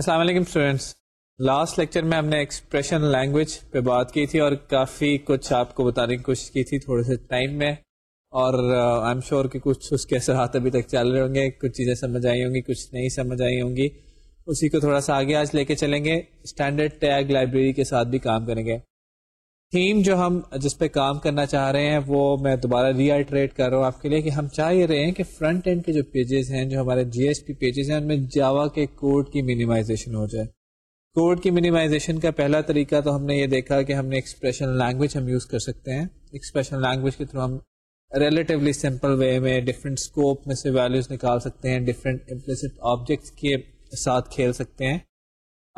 السلام علیکم students last lecture میں ہم نے ایکسپریشن لینگویج پہ بات کی تھی اور کافی کچھ آپ کو بتانے کی کوشش کی تھی تھوڑے سے ٹائم میں اور آئی ایم شیور کہ کچھ اس کے اثرات ابھی تک چل رہے ہوں گے کچھ چیزیں سمجھ آئی ہوں گی کچھ نہیں سمجھ آئی ہوں گی اسی کو تھوڑا سا آگے آج لے کے چلیں گے اسٹینڈرڈ ٹیگ لائبریری کے ساتھ بھی کام کریں گے تھیم جو ہم جس پہ کام کرنا چاہ رہے ہیں وہ میں دوبارہ ری آئیٹریٹ کر رہا ہوں آپ کے لیے کہ ہم چاہ یہ رہے ہیں کہ فرنٹ اینڈ کے جو پیجز ہیں جو ہمارے جی ایس پی پیجز ہیں ان میں جاوا کے کوڈ کی مینیمائزیشن ہو جائے کوڈ کی منیمائزیشن کا پہلا طریقہ تو ہم نے یہ دیکھا کہ ہم نے ایکسپریشن لینگویج ہم یوز کر سکتے ہیں ایکسپریشن لینگویج کے تھرو ہم ریلیٹیولی سمپل وے میں ڈفرینٹ اسکوپ میں سے ویلیوز نکال سکتے ہیں ڈفرینٹ امپلسٹ آبجیکٹس کے ساتھ کھیل سکتے ہیں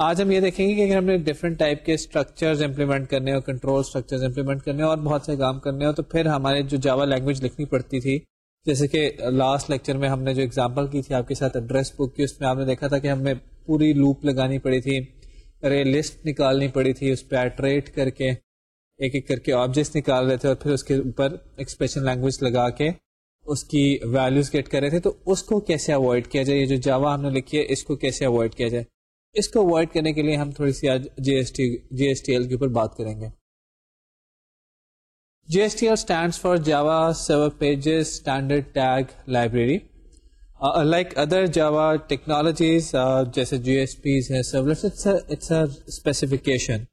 آج ہم یہ دیکھیں گے کہ اگر ہم نے ڈفرنٹ ٹائپ کے اسٹرکچرز امپلیمنٹ کرنے اور کنٹرول اسٹرکچرز امپلیمنٹ کرنے اور بہت سے کام کرنے ہو تو پھر ہمارے جو جاوا لینگویج لکھنی پڑتی تھی جیسے کہ لاسٹ لیکچر میں ہم نے جو اگزامپل کی تھی آپ کے ساتھ ایڈریس بک کی اس میں آپ نے دیکھا تھا کہ ہمیں پوری لوپ لگانی پڑی تھی ارے لسٹ نکالنی پڑی تھی اس پہ ایٹریٹ کر کے ایک ایک کر کے آبجیکٹس نکال رہے تھے اور پھر اس کے اوپر ایکسپریشن لینگویج لگا کے اس کی ویلیوز گیٹ کر رہے تھے تو اس کو کیسے اوائڈ کیا جائے یہ جو جاوا ہم نے لکھی ہے اس کو کیسے اوائڈ کیا جائے اس کو اوائڈ کرنے کے لیے ہم تھوڑی سی آج جی S T G S T L کے اوپر بات کریں گے J S T L stand for Java pages standard tag library like other Java technologies جیسے جی ایس پیز ہیں اسپیسیفکیشن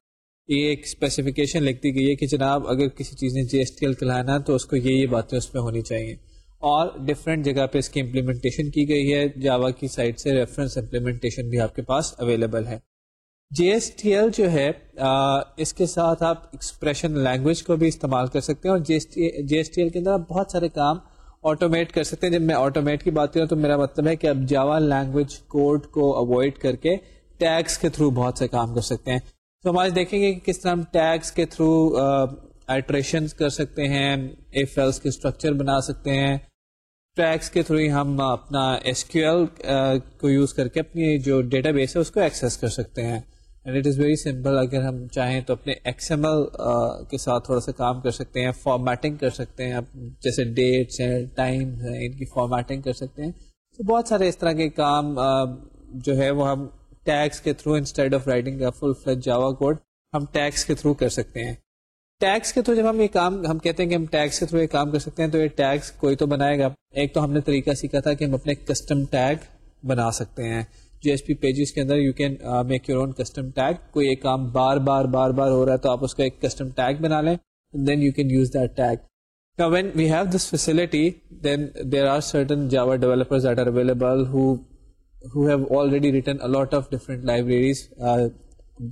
یہ ایک اسپیسیفکیشن لکھ دی گئی ہے کہ جناب اگر کسی چیز نے جی ایس ٹی ایل کھلانا تو اس کو یہ یہ باتیں اس میں ہونی چاہیے اور ڈفرینٹ جگہ پہ اس کی امپلیمنٹیشن کی گئی ہے جاوا کی سائٹ سے ریفرنس امپلیمنٹیشن بھی آپ کے پاس اویلیبل ہے جی ایس ٹی ایل جو ہے آ, اس کے ساتھ آپ ایکسپریشن لینگویج کو بھی استعمال کر سکتے ہیں اور جی ایس ٹی ایل کے اندر آپ بہت سارے کام آٹومیٹ کر سکتے ہیں جب میں آٹومیٹ کی بات کروں تو میرا مطلب ہے کہ آپ جاوا لینگویج کوڈ کو اوائڈ کر کے ٹیکس کے تھرو بہت سے کام کر سکتے ہیں تو ہم آج دیکھیں گے کہ کس طرح ہم ٹیکس کے تھرو آئٹریشن کر سکتے ہیں ایف فیلس کے اسٹرکچر بنا سکتے ہیں ٹریکس کے تھرو ہم اپنا ایس کیو ایل کو یوز کر کے اپنی جو ڈیٹا بیس ہے اس کو ایکسیس کر سکتے ہیں and it is very simple اگر ہم چاہیں تو اپنے ایکس ایم ایل کے ساتھ تھوڑا سا کام کر سکتے ہیں فارمیٹنگ کر سکتے ہیں جیسے ڈیٹس ہیں ٹائم ہیں ان کی فارمیٹنگ کر سکتے ہیں تو بہت سارے اس طرح کے کام جو ہے وہ ہم ٹیکس کے through instead of writing full fledged Java code ہم ٹیکس کے تھرو کر سکتے ہیں ٹیکس کے تھرو جب ہم یہ کام ہم کہتے ہیں کہ ہم ٹیکس کے تھرو یہ کام کر سکتے ہیں تو یہ ٹیکس کوئی تو بنائے گا ایک تو ہم نے طریقہ سیکھا تھا کہ ہم اپنے کسٹم ٹیگ بنا سکتے ہیں جی ایس پی پیجز کے اندر you can make your own custom tag کوئی ایک کام بار بار بار بار ہو رہا ہے تو آپ اس کا ایک کسٹم ٹیگ بنا لیں then you can use that tag when we have this facility then there are certain Java developers out are available who have already written a lot of different libraries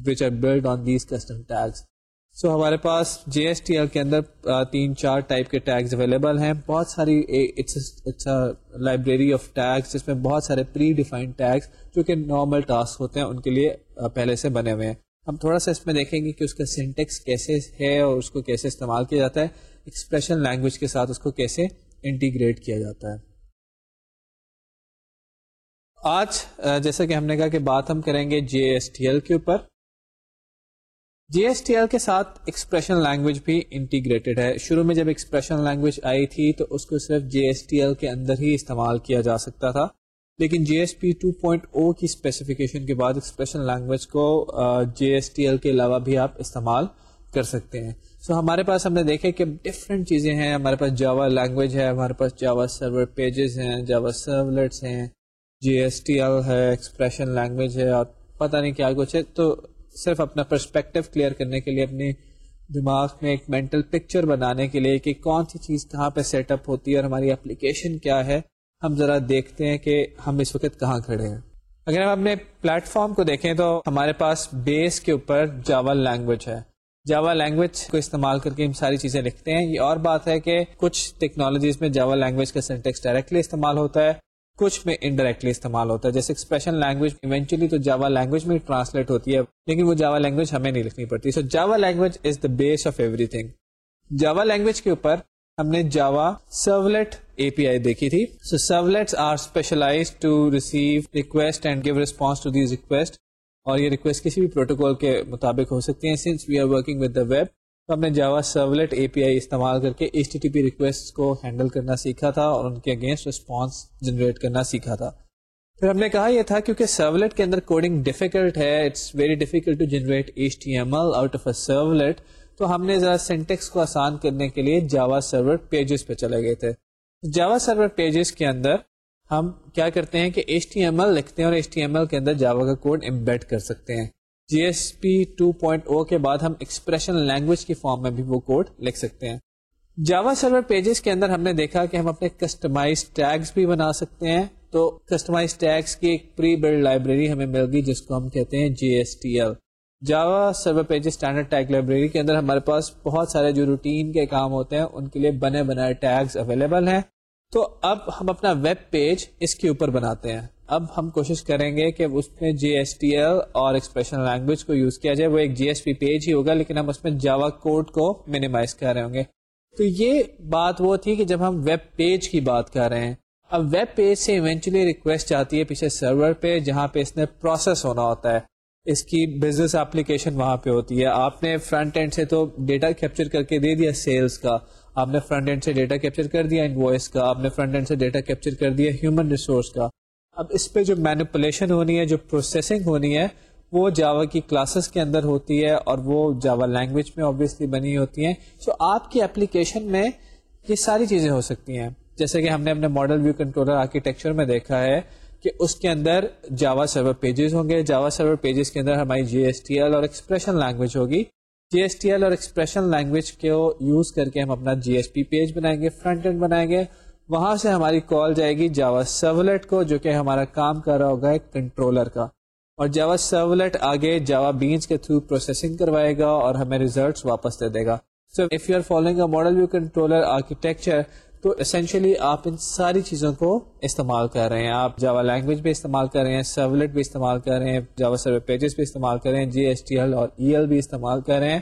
which are build on these custom tags so ہمارے پاس J S T L کے اندر تین چار type کے tags available ہیں بہت ساری لائبریری آف ٹیگس جس میں بہت سارے پری ڈیفائنڈ ٹیگس جو کہ نارمل ٹاسک ہوتے ہیں ان کے لیے پہلے سے بنے ہوئے ہیں ہم تھوڑا سا اس میں دیکھیں گے کہ اس کا سینٹیکس کیسے ہے اور اس کو کیسے استعمال کیا جاتا ہے ایکسپریشن لینگویج کے ساتھ اس کو کیسے انٹیگریٹ کیا جاتا ہے آج جیسا کہ ہم نے کہا کہ بات ہم کریں گے جی ایس ٹی ایل کے اوپر جی ایس ٹی ایل کے ساتھ ایکسپریشن لینگویج بھی انٹیگریٹڈ ہے شروع میں جب ایکسپریشن لینگویج آئی تھی تو اس کو صرف جی ایس ٹی ایل کے اندر ہی استعمال کیا جا سکتا تھا لیکن J S P two point O کی اسپیسیفکیشن کے بعد ایکسپریشن لینگویج کو جی ایس ٹی ایل کے علاوہ بھی آپ استعمال کر سکتے ہیں سو so, ہمارے پاس ہم نے دیکھے کہ ڈفرینٹ چیزیں ہیں ہمارے پاس جاوا لینگویج ہے ہمارے پاس جاوا سرور پیجز ہیں جاوا سرولیٹس ہیں جی ایس ٹی ایل ہے ایکسپریشن لینگویج ہے اور پتہ نہیں کیا کچھ ہے تو صرف اپنا پرسپیکٹو کلیئر کرنے کے لیے اپنے دماغ میں ایک مینٹل پکچر بنانے کے لیے کہ کون سی چیز کہاں پہ سیٹ اپ ہوتی ہے اور ہماری اپلیکیشن کیا ہے ہم ذرا دیکھتے ہیں کہ ہم اس وقت کہاں کھڑے ہیں اگر ہم اپنے پلیٹ فارم کو دیکھیں تو ہمارے پاس بیس کے اوپر جاوا لینگویج ہے جاوا لینگویج کو استعمال کر کے ہم ساری چیزیں لکھتے ہیں یہ اور بات ہے کہ کچھ ٹیکنالوجیز میں جاوا لینگویج کا سینٹیکس ڈائریکٹلی استعمال ہوتا ہے کچھ میں انڈائریکٹلی استعمال ہوتا ہے جیسے ایکسپریشن لینگویج ایونچولی تو جاوا لینگویج میں ٹرانسلیٹ ہوتی ہے لیکن وہ جاوا لینگویج ہمیں نہیں لکھنی پڑتی so Java language is the base of everything Java language کے اوپر ہم نے Java servlet A P I دیکھی تھی so servlets are specialize to receive request and give response to these request اور یہ ریکویسٹ کسی بھی پروٹوکال کے مطابق ہو سکتی ہیں since we are working with the web تو ہم نے Java servlet A P I استعمال کر کے ایچ ٹی پی ریکویسٹ کو ہینڈل کرنا سیکھا تھا اور ان کے اگینسٹ ریسپانس جنریٹ کرنا سیکھا تھا پھر ہم نے کہا یہ تھا کیونکہ سرولیٹ کے اندر کوڈنگ ڈیفیکلٹ ہے it's very difficult to generate H T M L out of a servlet تو ہم نے ذرا سینٹیکس کو آسان کرنے کے لیے جاوا سرور پیجز پہ چلے گئے تھے جاوا سرور پیجز کے اندر ہم کیا کرتے ہیں کہ ایچ ٹی ایم ایل لکھتے ہیں اور ایچ ٹی ایم ایل کے اندر جاوا کا کوڈ امبیٹ کر سکتے ہیں J S P two point O کے بعد ہم ایکسپریشن لینگویج کی فارم میں بھی وہ کوڈ لکھ سکتے ہیں جاوا سرور پیجز کے اندر ہم نے دیکھا کہ ہم اپنے کسٹمائز ٹیگس بھی بنا سکتے ہیں تو کسٹمائز ٹیگس کی ایک پری بلڈ لائبریری ہمیں مل گئی جس کو ہم کہتے ہیں J S T L Java server pages standard tag library کے اندر ہمارے پاس بہت سارے جو روٹین کے کام ہوتے ہیں ان کے لیے بنے بنائے ٹیگس اویلیبل ہیں تو اب ہم اپنا ویب پیج اس کے اوپر بناتے ہیں اب ہم کوشش کریں گے کہ اس میں جی ایس ٹی ایل اور ایکسپریشن لینگویج کو یوز کیا جائے وہ ایک جی ایس پی پیج ہی ہوگا لیکن ہم اس میں جاوا کوڈ کو مینیمائز کر رہے ہوں گے تو یہ بات وہ تھی کہ جب ہم ویب پیج کی بات کر رہے ہیں اب ویب پیج سے ایونچولی ریکویسٹ آتی ہے پیچھے سرور پہ جہاں پہ اس نے پروسیس ہونا ہوتا ہے اس کی بزنس اپلیکیشن وہاں پہ ہوتی ہے آپ نے فرنٹ اینڈ سے تو ڈیٹا کیپچر کر کے دے دیا سیلس کا آپ نے فرنٹ اینڈ سے ڈیٹا کیپچر کر دیا انوائس کا آپ نے فرنٹ اینڈ سے ڈیٹا کیپچر کر دیا ہیومن ریسورس کا اب اس پہ جو مینوپولیشن ہونی ہے جو پروسیسنگ ہونی ہے وہ جاوا کی کلاسز کے اندر ہوتی ہے اور وہ جاوا لینگویج میں آبویسلی بنی ہوتی ہیں سو so, آپ کی اپلیکیشن میں یہ ساری چیزیں ہو سکتی ہیں جیسے کہ ہم نے اپنے ماڈل ویو کنٹرولر آرکیٹیکچر میں دیکھا ہے کہ اس کے اندر جاوا سرور پیجز ہوں گے جاوا سرور پیجز کے اندر ہماری جی ایس ٹی ایل اور ایکسپریشن لینگویج ہوگی جی ایس ٹی ایل اور ایکسپریشن لینگویج کو یوز کر کے ہم اپنا جی ایس پی پیج بنائیں گے فرنٹ اینڈ بنائیں گے وہاں سے ہماری کال جائے گی جاوا سرولیٹ کو جو کہ ہمارا کام کر رہا ہوگا کنٹرولر کا اور جاوا سرولیٹ آگے جاوا بینس کے تھرو پروسیسنگ کروائے گا اور ہمیں ریزلٹس واپس دے دے گا so if you are following model controller architecture تو اسینشلی آپ ان ساری چیزوں کو استعمال کر رہے ہیں آپ جاوا لینگویج بھی استعمال کر رہے ہیں سرولیٹ بھی استعمال کر رہے ہیں جاوا سرو پیجز بھی استعمال کر رہے ہیں جی ایس ٹی ایل اور ای ایل بھی استعمال کر رہے ہیں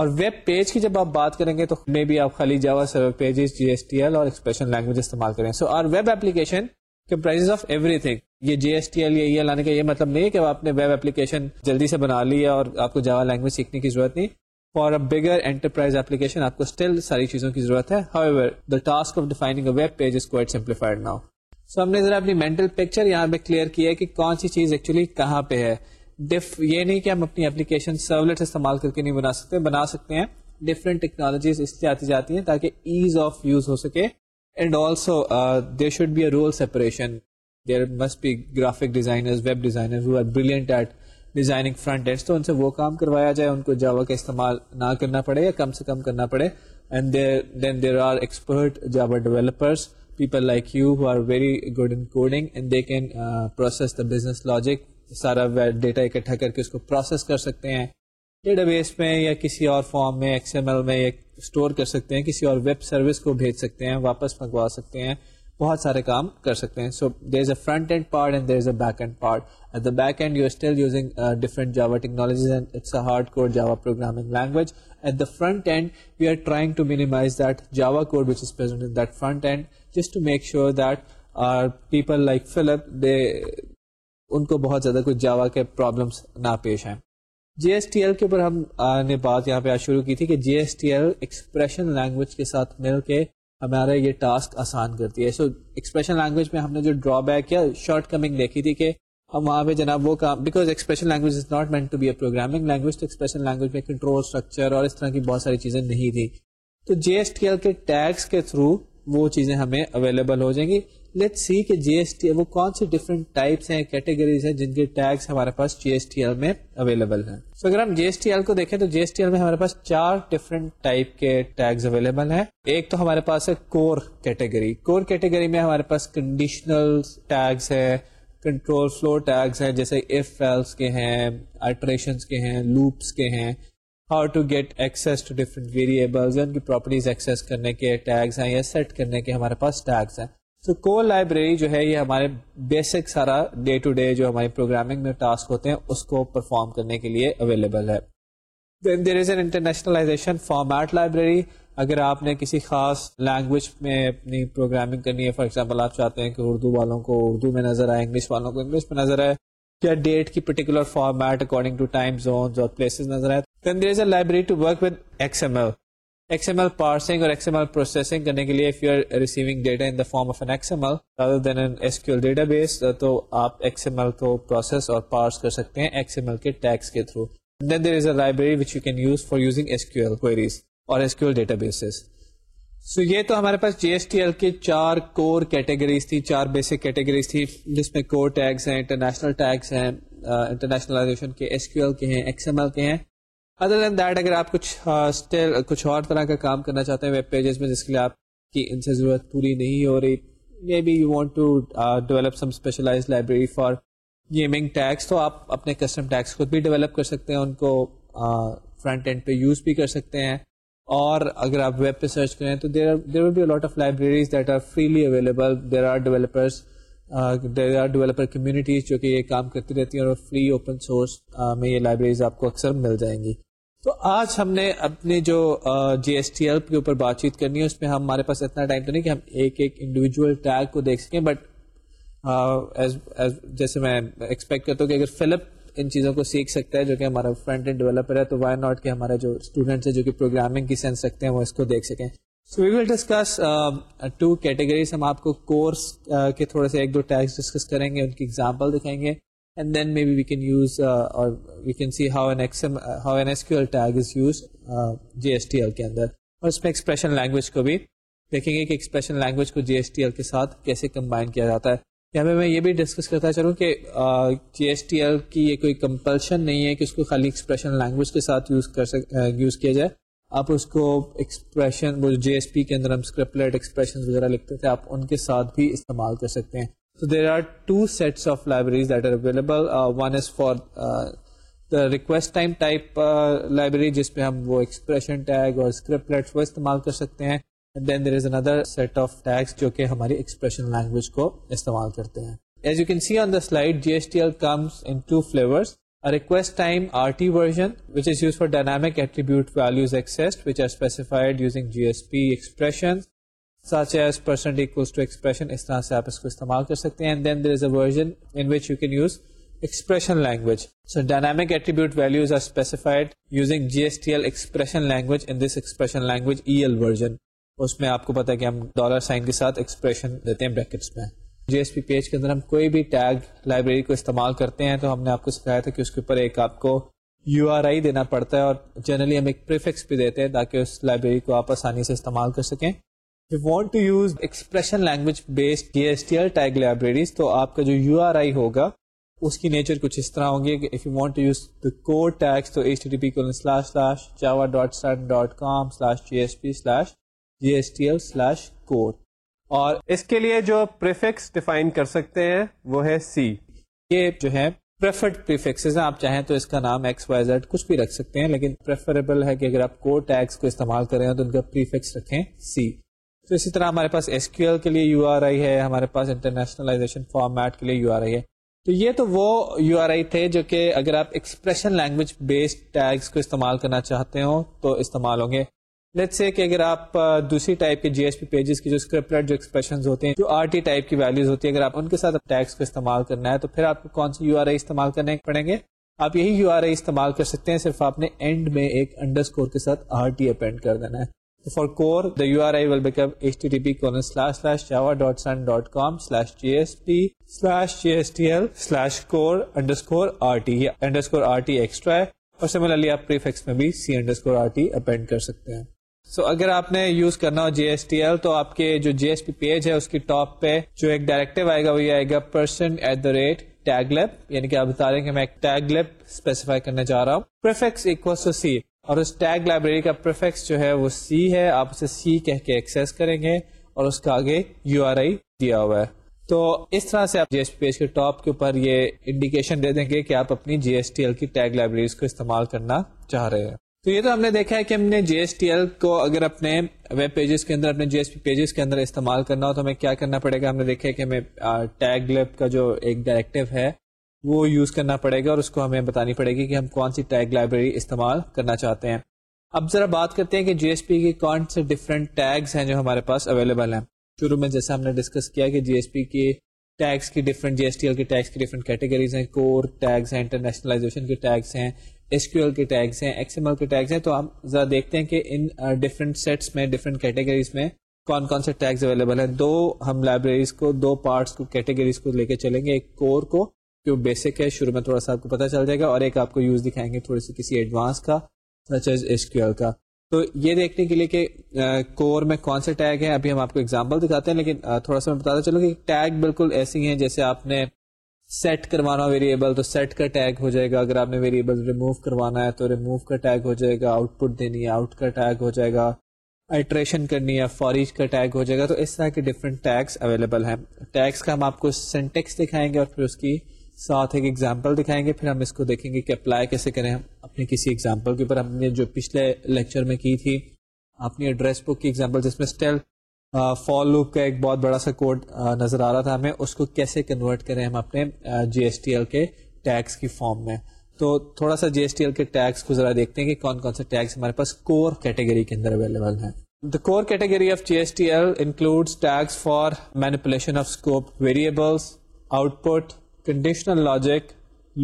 اور ویب پیج کی جب آپ بات کریں گے تو مے بی آپ خالی Java server pages J S T L اور ایکسپریشن لینگویج استعمال کریں so are web comprise of everything یہ جی ایس ٹی ایل یہ لانے e کا یہ مطلب نہیں کہ آپ نے ویب اپلیکیشن جلدی سے بنا لی ہے اور آپ کو جاوا لینگویج سیکھنے کی ضرورت نہیں for a bigger enterprise application آپ کو اسٹل ساری چیزوں کی ضرورت ہے however the task of defining web page is quite simplified now so ہم نے ذرا اپنی مینٹل پکچر یہاں پہ کلیئر کیا ہے کہ کون سی چیز ایکچولی کہاں پہ ہے ڈف یہ نہیں کہ ہم اپنی اپلیکیشن سرولیٹ استعمال کر کے نہیں بنا سکتے بنا سکتے ہیں ڈفرینٹ ٹیکنالوجیز اس سے آتی جاتی ہیں تاکہ ایز آف یوز ہو سکے and also there should be a role separation there must be graphic designer web designer تو ان سے وہ کام کروایا جائے ان کو جاوا کا استعمال نہ کرنا پڑے یا کم سے کم کرنا پڑے and then there are expert Java developers people like you who are very good in coding and they can process the business logic سارا ڈیٹا اکٹھا کر کے اس کو پروسیس کر سکتے ہیں ڈیٹا بیس میں یا کسی اور فارم میں ایکس ایم ایل میں اسٹور کر سکتے ہیں کسی اور ویب سروس کو بھیج سکتے ہیں واپس منگوا سکتے ہیں بہت سارے کام کر سکتے ہیں so there is a front end part and there is a back end part at the back end you are still using different Java Java technologies and it's a hard programming language at the front end we are trying to minimize that Java code which is in that front end just to make sure that are people like Philip they ان کو بہت زیادہ کچھ جاوا کے problems نہ پیش آئیں J S T L کے اوپر ہم نے بات یہاں پہ شروع کی تھی کہ J S T L expression language کے ساتھ مل کے ہمارا یہ ٹاسک آسان کرتی ہے سو ایکسپریشن لینگویج میں ہم نے جو ڈرا بیک یا شارٹ کمنگ دیکھی تھی کہ ہم وہاں پہ جناب وہ کام because expression expression language language is not meant to be a programming تو لینگویج میں کنٹرول اسٹرکچر اور اس طرح کی بہت ساری چیزیں نہیں تھی تو جی ایس ٹی ایل کے ٹیکس کے تھرو وہ چیزیں ہمیں اویلیبل ہو جائیں گی لیٹ سی کہ جی ایس ٹی وہ سے سی ٹائپس ہیں کیٹیگریز ہیں جن کے ٹیکس ہمارے پاس جی ایس ٹی ایل میں اویلیبل ہیں سو اگر ہم جی ایس ٹی ایل کو دیکھیں تو جی ایس ٹی ایل میں ہمارے پاس چار ڈفرنٹ ٹائپ کے ٹیکس اویلیبل ہیں ایک تو ہمارے پاس ہے کور کیٹیگری کور کیٹیگری میں ہمارے پاس کنڈیشنل ٹیکس ہے کنٹرول فلو ٹیکس ہیں جیسے ایف ایلس کے ہیں کے ہیں لوپس کے ہیں how to get x access variable کے ٹیکس ہیں یا سیٹ کرنے کے ہمارے پاس ٹیکس ہیں کو لائبریری جو ہے یہ ہمارے بیسک سارا ڈے ٹو ڈے جو ہماری اس کو پرفارم کرنے کے لیے اویلیبل ہے then there is an internationalization library اگر آپ نے کسی خاص لینگویج میں اپنی پروگرامنگ کرنی ہے فار ایگزامپل آپ چاہتے ہیں کہ اردو والوں کو اردو میں نظر آئے انگلش والوں کو انگلش میں نظر آئے یا ڈیٹ کی particular format according to time zones اور پلیسز نظر آئے then there is a library to work X M L Uh, parsing اور کے کے کر سکتے ہیں سو یہ تو ہمارے پاس جی ایس ٹی ایل کے چار کور کیٹیگریز تھی چار بیسک کیٹیگریز تھی جس میں کور ٹیگس ٹیگس ہیں ہیں ہیں انٹرنیشنل انٹرنیشنلائزیشن کے کے S Q L X M L کے ہیں ادر دین دیٹ اگر آپ کچھ اسٹل کچھ اور طرح کا کام کرنا چاہتے ہیں ویب پیجز میں جس کے لیے آپ کی ان سے ضرورت پوری نہیں ہو رہی maybe you want to develop some specialize library for gaming tags تو آپ اپنے کسٹم ٹیکس خود بھی ڈیولپ کر سکتے ہیں ان کو فرنٹ اینڈ پہ یوز بھی کر سکتے ہیں اور اگر آپ ویب پہ سرچ کریں تو there there will be of libraries that are freely available there are developers there are developer communities جو کہ یہ کام کرتی رہتی ہیں اور فری اوپن سورس میں یہ لائبریریز آپ کو اکثر مل جائیں گی تو آج ہم نے اپنی جو جی ایس ٹی ایل کے اوپر بات چیت کرنی ہے اس میں ہمارے پاس اتنا ٹائم تو نہیں کہ ہم ایک ایک انڈیویجل ٹیگ کو دیکھ سکیں بٹ جیسے میں ایکسپیکٹ کرتا ہوں کہ اگر فلپ ان چیزوں کو سیکھ سکتا ہے جو کہ ہمارا فرنٹ اینڈ ڈیولپر ہے تو وائی ناٹ ہمارے جو اسٹوڈنٹس ہیں جو کہ پروگرامنگ کی سینس رکھتے ہیں وہ اس کو دیکھ سکیں so we will discuss two categories ہم آپ کو کورس کے تھوڑے سے ایک دو ٹیکس ڈسکس کریں گے ان کی ایگزامپل دکھائیں گے کے اندر اور اس میں ایکسپریشن لینگویج کو بھی دیکھیں گے کہ ایکسپریشن لینگویج کو جی ایس ٹی ایل کے ساتھ کیسے کمبائن کیا جاتا ہے یہاں پہ میں یہ بھی ڈسکس کرتا چلوں کہ جی ایس ٹی ایل کی یہ کوئی کمپلشن نہیں ہے کہ اس کو خالی ایکسپریشن لینگویج کے ساتھ یوز کر یوز کیا جائے آپ اس کو ایکسپریشن وہ جی ایس پی کے اندر ہم اسکرپلیٹ ایکسپریشن وغیرہ لکھتے تھے آپ ان کے ساتھ بھی استعمال کر سکتے ہیں So there are are two sets of libraries that available. Uh, one is for uh, the request time type uh, library جس پہ ہم وہ اور استعمال کر سکتے ہیں and then there is another set of tags جو کہ ہماری expression language کو استعمال کرتے ہیں As you can see on the slide, GSTL comes in two flavors. A request time RT version, which is used for dynamic attribute values accessed, which are specified using GSP expressions. such as percent equals to expression استعمال کر سکتے ہیں e اس میں آپ کو پتا کہ ہم ڈالر سائن کے ساتھ ایکسپریشن دیتے ہیں بریکٹس میں جی ایس پی پیج کے اندر ہم کوئی بھی ٹیگ لائبریری کو استعمال کرتے ہیں تو ہم نے آپ کو سکھایا تھا کہ اس کے اوپر ایک آپ کو یو آر آئی دینا پڑتا ہے اور جنرلی ہم ایک پریفکس بھی دیتے ہیں تاکہ اس لائبریری کو آپ آسانی سے استعمال کر سکیں you want to use expression language based J S T L tag libraries تو آپ کا جو یو آر آئی ہوگا اس کی نیچر کچھ اس طرح ہوگی کہ if you want to use the code tags تو ایچ ٹی ٹی پی کو slash slash Java dot sun dot com slash J S P slash J S T L slash code اور اس کے لیے جو پریفکس ڈیفائن کر سکتے ہیں وہ ہے سی یہ جو ہے پریفرڈ پریفکسز ہیں آپ چاہیں تو اس کا نام ایکس وائی زیڈ کچھ بھی رکھ سکتے ہیں لیکن پریفریبل ہے کہ اگر آپ کوڈ ٹیکس کو استعمال کر رہے ہیں تو ان کا پریفکس رکھیں سی تو اسی طرح ہمارے پاس کیو ایل کے لیے یو آر آئی ہے ہمارے پاس انٹرنیشنلائزیشن فارمیٹ کے لیے یو آر آئی ہے تو یہ تو وہ یو آر آئی تھے جو کہ اگر آپ ایکسپریشن لینگویج بیسڈ ٹیگس کو استعمال کرنا چاہتے ہوں تو استعمال ہوں گے لیٹ سے کہ اگر آپ دوسری ٹائپ کے جی ایس پی پیجز کی جو اسکرپٹ جو ایکسپریشن ہوتے ہیں جو آر ٹی ٹائپ کی ویلوز ہوتی ہیں اگر آپ ان کے ساتھ ٹیگس کو استعمال کرنا ہے تو پھر آپ کو کون سی یو آر آئی استعمال کرنے پڑیں گے آپ یہی یو آر آئی استعمال کر سکتے ہیں صرف آپ نے اینڈ میں ایک انڈر اسکور کے ساتھ آر ٹی اپینڈ کر دینا ہے for core the U R I will back اپلڈر RT R T R T extra ہے اور سملرلی آپ پریفیکس میں بھی C under R T append کر سکتے ہیں سو so, اگر آپ نے یوز کرنا ہو جی ایس ٹی ایل تو آپ کے جو جی ایس پی پیج ہے اس کی ٹاپ پہ جو ایک ڈائریکٹو آئے گا وہ یہ آئے گا person at the rate taglib یعنی کہ آپ بتا رہے ہیں کہ میں ایک ٹیگ لیپ اسپیسیفائی کرنا چاہ رہا ہوں پرفیکس اکو ٹو سی اور اس ٹیگ لائبریری کا پریفیکس جو ہے وہ سی ہے آپ اسے سی کہہ کے ایکسیس کریں گے اور اس کا آگے یو آر آئی دیا ہوا ہے تو اس طرح سے آپ جی ایس پی پیج کے ٹاپ کے اوپر یہ انڈیکیشن دے دیں گے کہ آپ اپنی جی ایس ٹی ایل کی ٹیگ لائبریریز کو استعمال کرنا چاہ رہے ہیں تو یہ تو ہم نے دیکھا ہے کہ ہم نے جی ایس ٹی ایل کو اگر اپنے ویب پیجز کے اندر اپنے جی ایس پی پیجز کے اندر استعمال کرنا ہو تو ہمیں کیا کرنا پڑے گا ہم نے دیکھا ہے کہ ہمیں ٹیگ لیب کا جو ایک ڈائریکٹو ہے وہ یوز کرنا پڑے گا اور اس کو ہمیں بتانی پڑے گی کہ ہم کون سی ٹیگ لائبریری استعمال کرنا چاہتے ہیں اب ذرا بات کرتے ہیں کہ جی ایس پی کے کون سے ڈفرینٹ ٹیگس ہیں جو ہمارے پاس اویلیبل ہیں شروع میں جیسے ہم نے ڈسکس کیا کہ جی ایس پی کے ٹیگس کی different J S T L کے ٹیگس کی ڈفرینٹ کیٹیگریز ہیں کور ٹیگس ہیں انٹرنیشنلائزیشن کے ٹیگس ہیں ایس کیو ایل کے ٹیگس ہیں ایکس ایم ایل کے ٹیگس ہیں تو ہم ذرا دیکھتے ہیں کہ ان ڈفرینٹ سیٹس میں ڈفرینٹ کیٹیگریز میں کون کون سے ٹیگس اویلیبل ہیں دو ہم لائبریریز کو دو پارٹس کو کیٹیگریز کو لے کے چلیں گے ایک کور کو جو بیسک ہے شروع میں تھوڑا سا آپ کو پتا چل جائے گا اور ایک آپ کو یوز دکھائیں گے کسی ایڈوانس کا کا سچ تو یہ دیکھنے کے لیے کہ کور میں کون سے ٹیگ ہیں ابھی ہم آپ کو ایگزامپل دکھاتے ہیں لیکن تھوڑا سا میں بتاتا چلوں کہ ٹیگ بالکل ایسی ہیں جیسے آپ نے سیٹ کروانا ویریبل تو سیٹ کا ٹیگ ہو جائے گا اگر آپ نے ویریبل ریموو کروانا ہے تو ریموو کا ٹیگ ہو جائے گا آؤٹ پٹ دینی ہے آؤٹ کا ٹیگ ہو جائے گا الٹریشن کرنی ہے فوریج کا ٹیگ ہو جائے گا تو اس طرح کے ڈفرینٹ اویلیبل ہیں ٹیگس کا ہم آپ کو سینٹیکس دکھائیں گے اور پھر اس کی ساتھ ایک ایگزامپل دکھائیں گے پھر ہم اس کو دیکھیں گے کہ اپلائی کیسے کریں ہم اپنے کسی ایگزامپل کے اوپر ہم نے جو پچھلے لیکچر میں کی تھی اپنی ایڈریس بک کی ایگزامپل جس میں اسٹیل فال لوپ کا ایک بہت بڑا سا کوڈ نظر آ رہا تھا ہمیں اس کو کیسے کنورٹ کریں ہم اپنے جی ایس ٹی ایل کے ٹیکس کی فارم میں تو تھوڑا سا جی ایس ٹی ایل کے ٹیکس کو ذرا دیکھتے ہیں کہ کون کون سے ٹیکس ہمارے پاس کور کیٹیگری کے اندر اویلیبل ہیں The core category of GSTL includes tags for manipulation of scope variables, output, conditional logic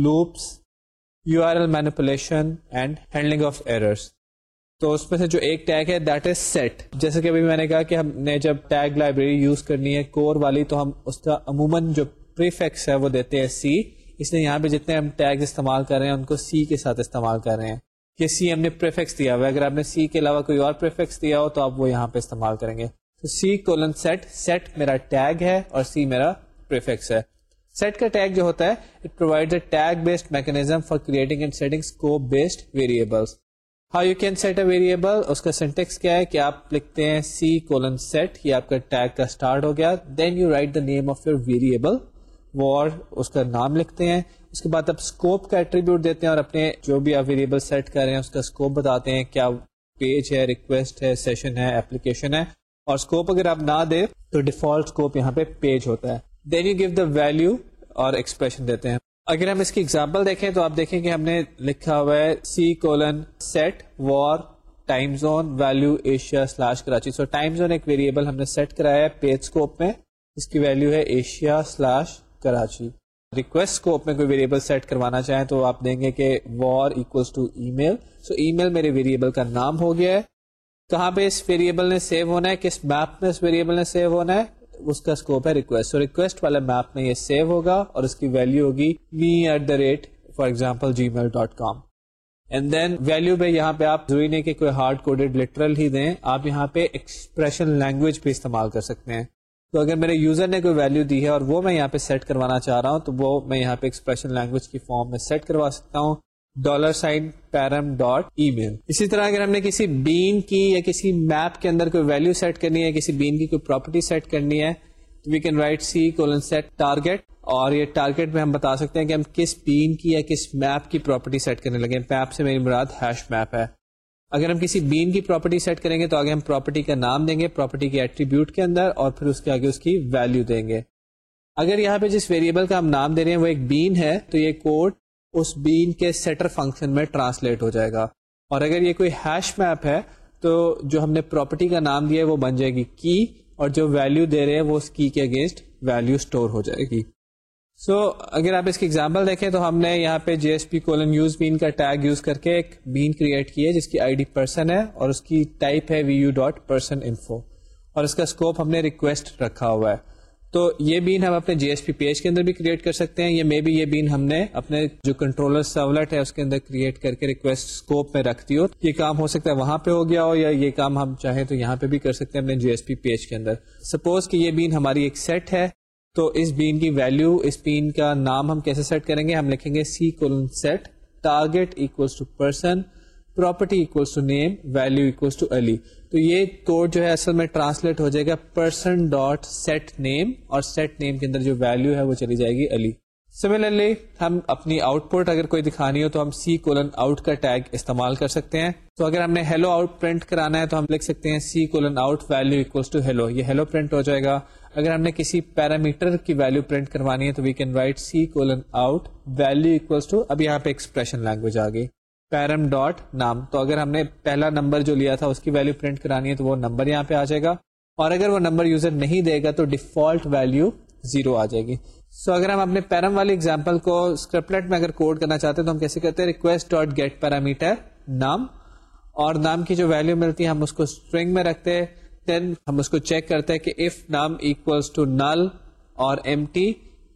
loops U R L manipulation and handling of errors تو اس میں سے جو ایک ٹیگ ہے دیٹ از سیٹ جیسے کہ ابھی میں نے کہا کہ ہم نے جب ٹیگ لائبریری یوز کرنی ہے کور والی تو ہم اس کا عموماً جو ہے وہ دیتے ہیں سی اس نے یہاں پہ جتنے ہم ٹیگ استعمال کر رہے ہیں ان کو سی کے ساتھ استعمال کر رہے ہیں سی ہم نے پریفیکس دیا ہوا اگر آپ نے سی کے علاوہ کوئی اور پریفیکس دیا ہو تو آپ وہ یہاں پہ استعمال کریں گے سی کولن سیٹ سیٹ میرا ٹیگ ہے اور سی میرا پریفیکس ہے سیٹ کا ٹیگ جو ہوتا ہے it provide a tag based mechanism for creating and setting scope based variables how you can set a variable اس کا سینٹیکس کیا ہے کہ آپ لکھتے ہیں سی کولن سیٹ یہ آپ کا ٹیگ کا اسٹارٹ ہو گیا then you write the name of your variable اس کا نام لکھتے ہیں اس کے بعد آپ اسکوپ کا ایٹریبیوٹ دیتے ہیں اور اپنے جو بھی آپ ویریبل سیٹ کر رہے ہیں اس کا اسکوپ بتاتے ہیں کیا پیج ہے ریکویسٹ ہے سیشن ہے اپلیکیشن ہے اور اسکوپ اگر آپ نہ دیں تو ڈیفالٹ اسکوپ یہاں پہ پیج ہوتا ہے then you give the value اور ایکسپریشن دیتے ہیں اگر ہم اس کی ایگزامپل دیکھیں تو آپ دیکھیں کہ ہم نے لکھا ہوا ہے C colon set var time zone value Asia slash Karachi so time zone ایک ویریبل ہم نے سیٹ کرایا ہے پیج اسکوپ میں اس کی ویلو ہے Asia slash Karachi request scope میں کوئی ویریبل سیٹ کروانا چاہیں تو آپ دیں گے کہ وار اکوس ٹو ای میل سو ای میل میرے ویریبل کا نام ہو گیا ہے کہاں پہ اس ویریبل نے سیو ہونا ہے کس میپ میں اس ویریبل نے سیو ہونا ہے اس کا اسکوپ ہے ریکویسٹ اور والے میپ میں یہ سیو ہوگا اور اس کی ویلو ہوگی me at the rate for example Gmail dot com and then value پہ یہاں پہ آپ ضروری نہیں کہ کوئی ہارڈ کوڈیڈ لٹرل ہی دیں آپ یہاں پہ ایکسپریشن لینگویج بھی استعمال کر سکتے ہیں تو اگر میرے یوزر نے کوئی ویلو دی ہے اور وہ میں یہاں پہ سیٹ کروانا چاہ رہا ہوں تو وہ میں یہاں پہ ایکسپریشن لینگویج کی فارم میں سیٹ کروا سکتا ہوں dollar sign param dot email اسی طرح اگر ہم نے کسی بین کی یا کسی میپ کے اندر کوئی ویلو سیٹ کرنی ہے کسی بین کی کوئی پراپرٹی سیٹ کرنی ہے we can write C colon set target اور یہ ٹارگیٹ میں ہم بتا سکتے ہیں کہ ہم کس بین کی یا کس میپ کی پراپرٹی سیٹ کرنے لگے میپ سے میری مراد ہیش میپ ہے اگر ہم کسی بین کی پراپرٹی سیٹ کریں گے تو آگے ہم پراپرٹی کا نام دیں گے پراپرٹی کے اندر اور پھر اس کے آگے اس کی ویلو دیں گے اگر یہاں پہ جس ویریبل کا ہم نام دے رہے ہیں وہ ایک بین ہے تو یہ کوٹ اس بین کے سیٹر فنکشن میں ٹرانسلیٹ ہو جائے گا اور اگر یہ کوئی ہیش میپ ہے تو جو ہم نے پراپرٹی کا نام دیا ہے وہ بن جائے گی کی اور جو ویلیو دے رہے ہیں وہ اس کی کے اگینسٹ ویلیو اسٹور ہو جائے گی سو so, اگر آپ اس کی ایگزامپل دیکھیں تو ہم نے یہاں پہ J S P colon use bean کا ٹیگ یوز کر کے ایک بین کریٹ کی ہے جس کی آئی ڈی پرسن ہے اور اس کی ٹائپ ہے V U dot person info اور اس کا اسکوپ ہم نے ریکویسٹ رکھا ہوا ہے تو یہ بین ہم اپنے جی ایس پی پیج کے اندر بھی کریٹ کر سکتے ہیں یا مے بی یہ بین ہم نے اپنے جو کنٹرولر سہولت ہے اس کے اندر کریٹ کر کے ریکویسٹ اسکوپ میں رکھ ہو یہ کام ہو سکتا ہے وہاں پہ ہو گیا ہو یا یہ کام ہم چاہیں تو یہاں پہ بھی کر سکتے ہیں اپنے جی ایس پی پیج کے اندر سپوز کہ یہ بین ہماری ایک سیٹ ہے تو اس بین کی ویلو اس بین کا نام ہم کیسے سیٹ کریں گے ہم لکھیں گے C colon set target equals to person property equals to name value equals to Ali تو یہ کوڈ جو ہے اصل میں ٹرانسلیٹ ہو جائے گا پرسن ڈاٹ سیٹ نیم اور سیٹ نیم کے اندر جو ویلو ہے وہ چلی جائے گی علی سملرلی ہم اپنی آؤٹ پٹ اگر کوئی دکھانی ہو تو ہم سی کولن آؤٹ کا ٹیگ استعمال کر سکتے ہیں تو اگر ہم نے ہیلو آؤٹ پرنٹ کرانا ہے تو ہم لکھ سکتے ہیں C colon out value equals to hello یہ ہیلو پرنٹ ہو جائے گا اگر ہم نے کسی پیرامیٹر کی ویلو پرنٹ کروانی ہے تو we can write C colon out value equals to اب یہاں پہ ایکسپریشن لینگویج آ گئی پیرم ڈاٹ نام تو اگر ہم نے پہلا نمبر جو لیا تھا اس کی ویلو پرنٹ کرانی ہے تو وہ نمبر یہاں پہ آ جائے گا اور اگر وہ نمبر یوزر نہیں دے گا تو ڈیفالٹ ویلو زیرو آ جائے گی سو so, اگر ہم اپنے پیرم والی ایگزامپل کو اسکرپلیٹ میں اگر کوڈ کرنا چاہتے ہیں تو ہم کیسے کرتے ہیں ریکویسٹ ڈاٹ گیٹ پیرامیٹر نام اور نام کی جو ویلو ملتی ہے ہم اس کو اسٹرنگ میں رکھتے ہیں دین ہم اس کو چیک کرتے ہیں کہ اف نام ٹو نل اور ایم ٹی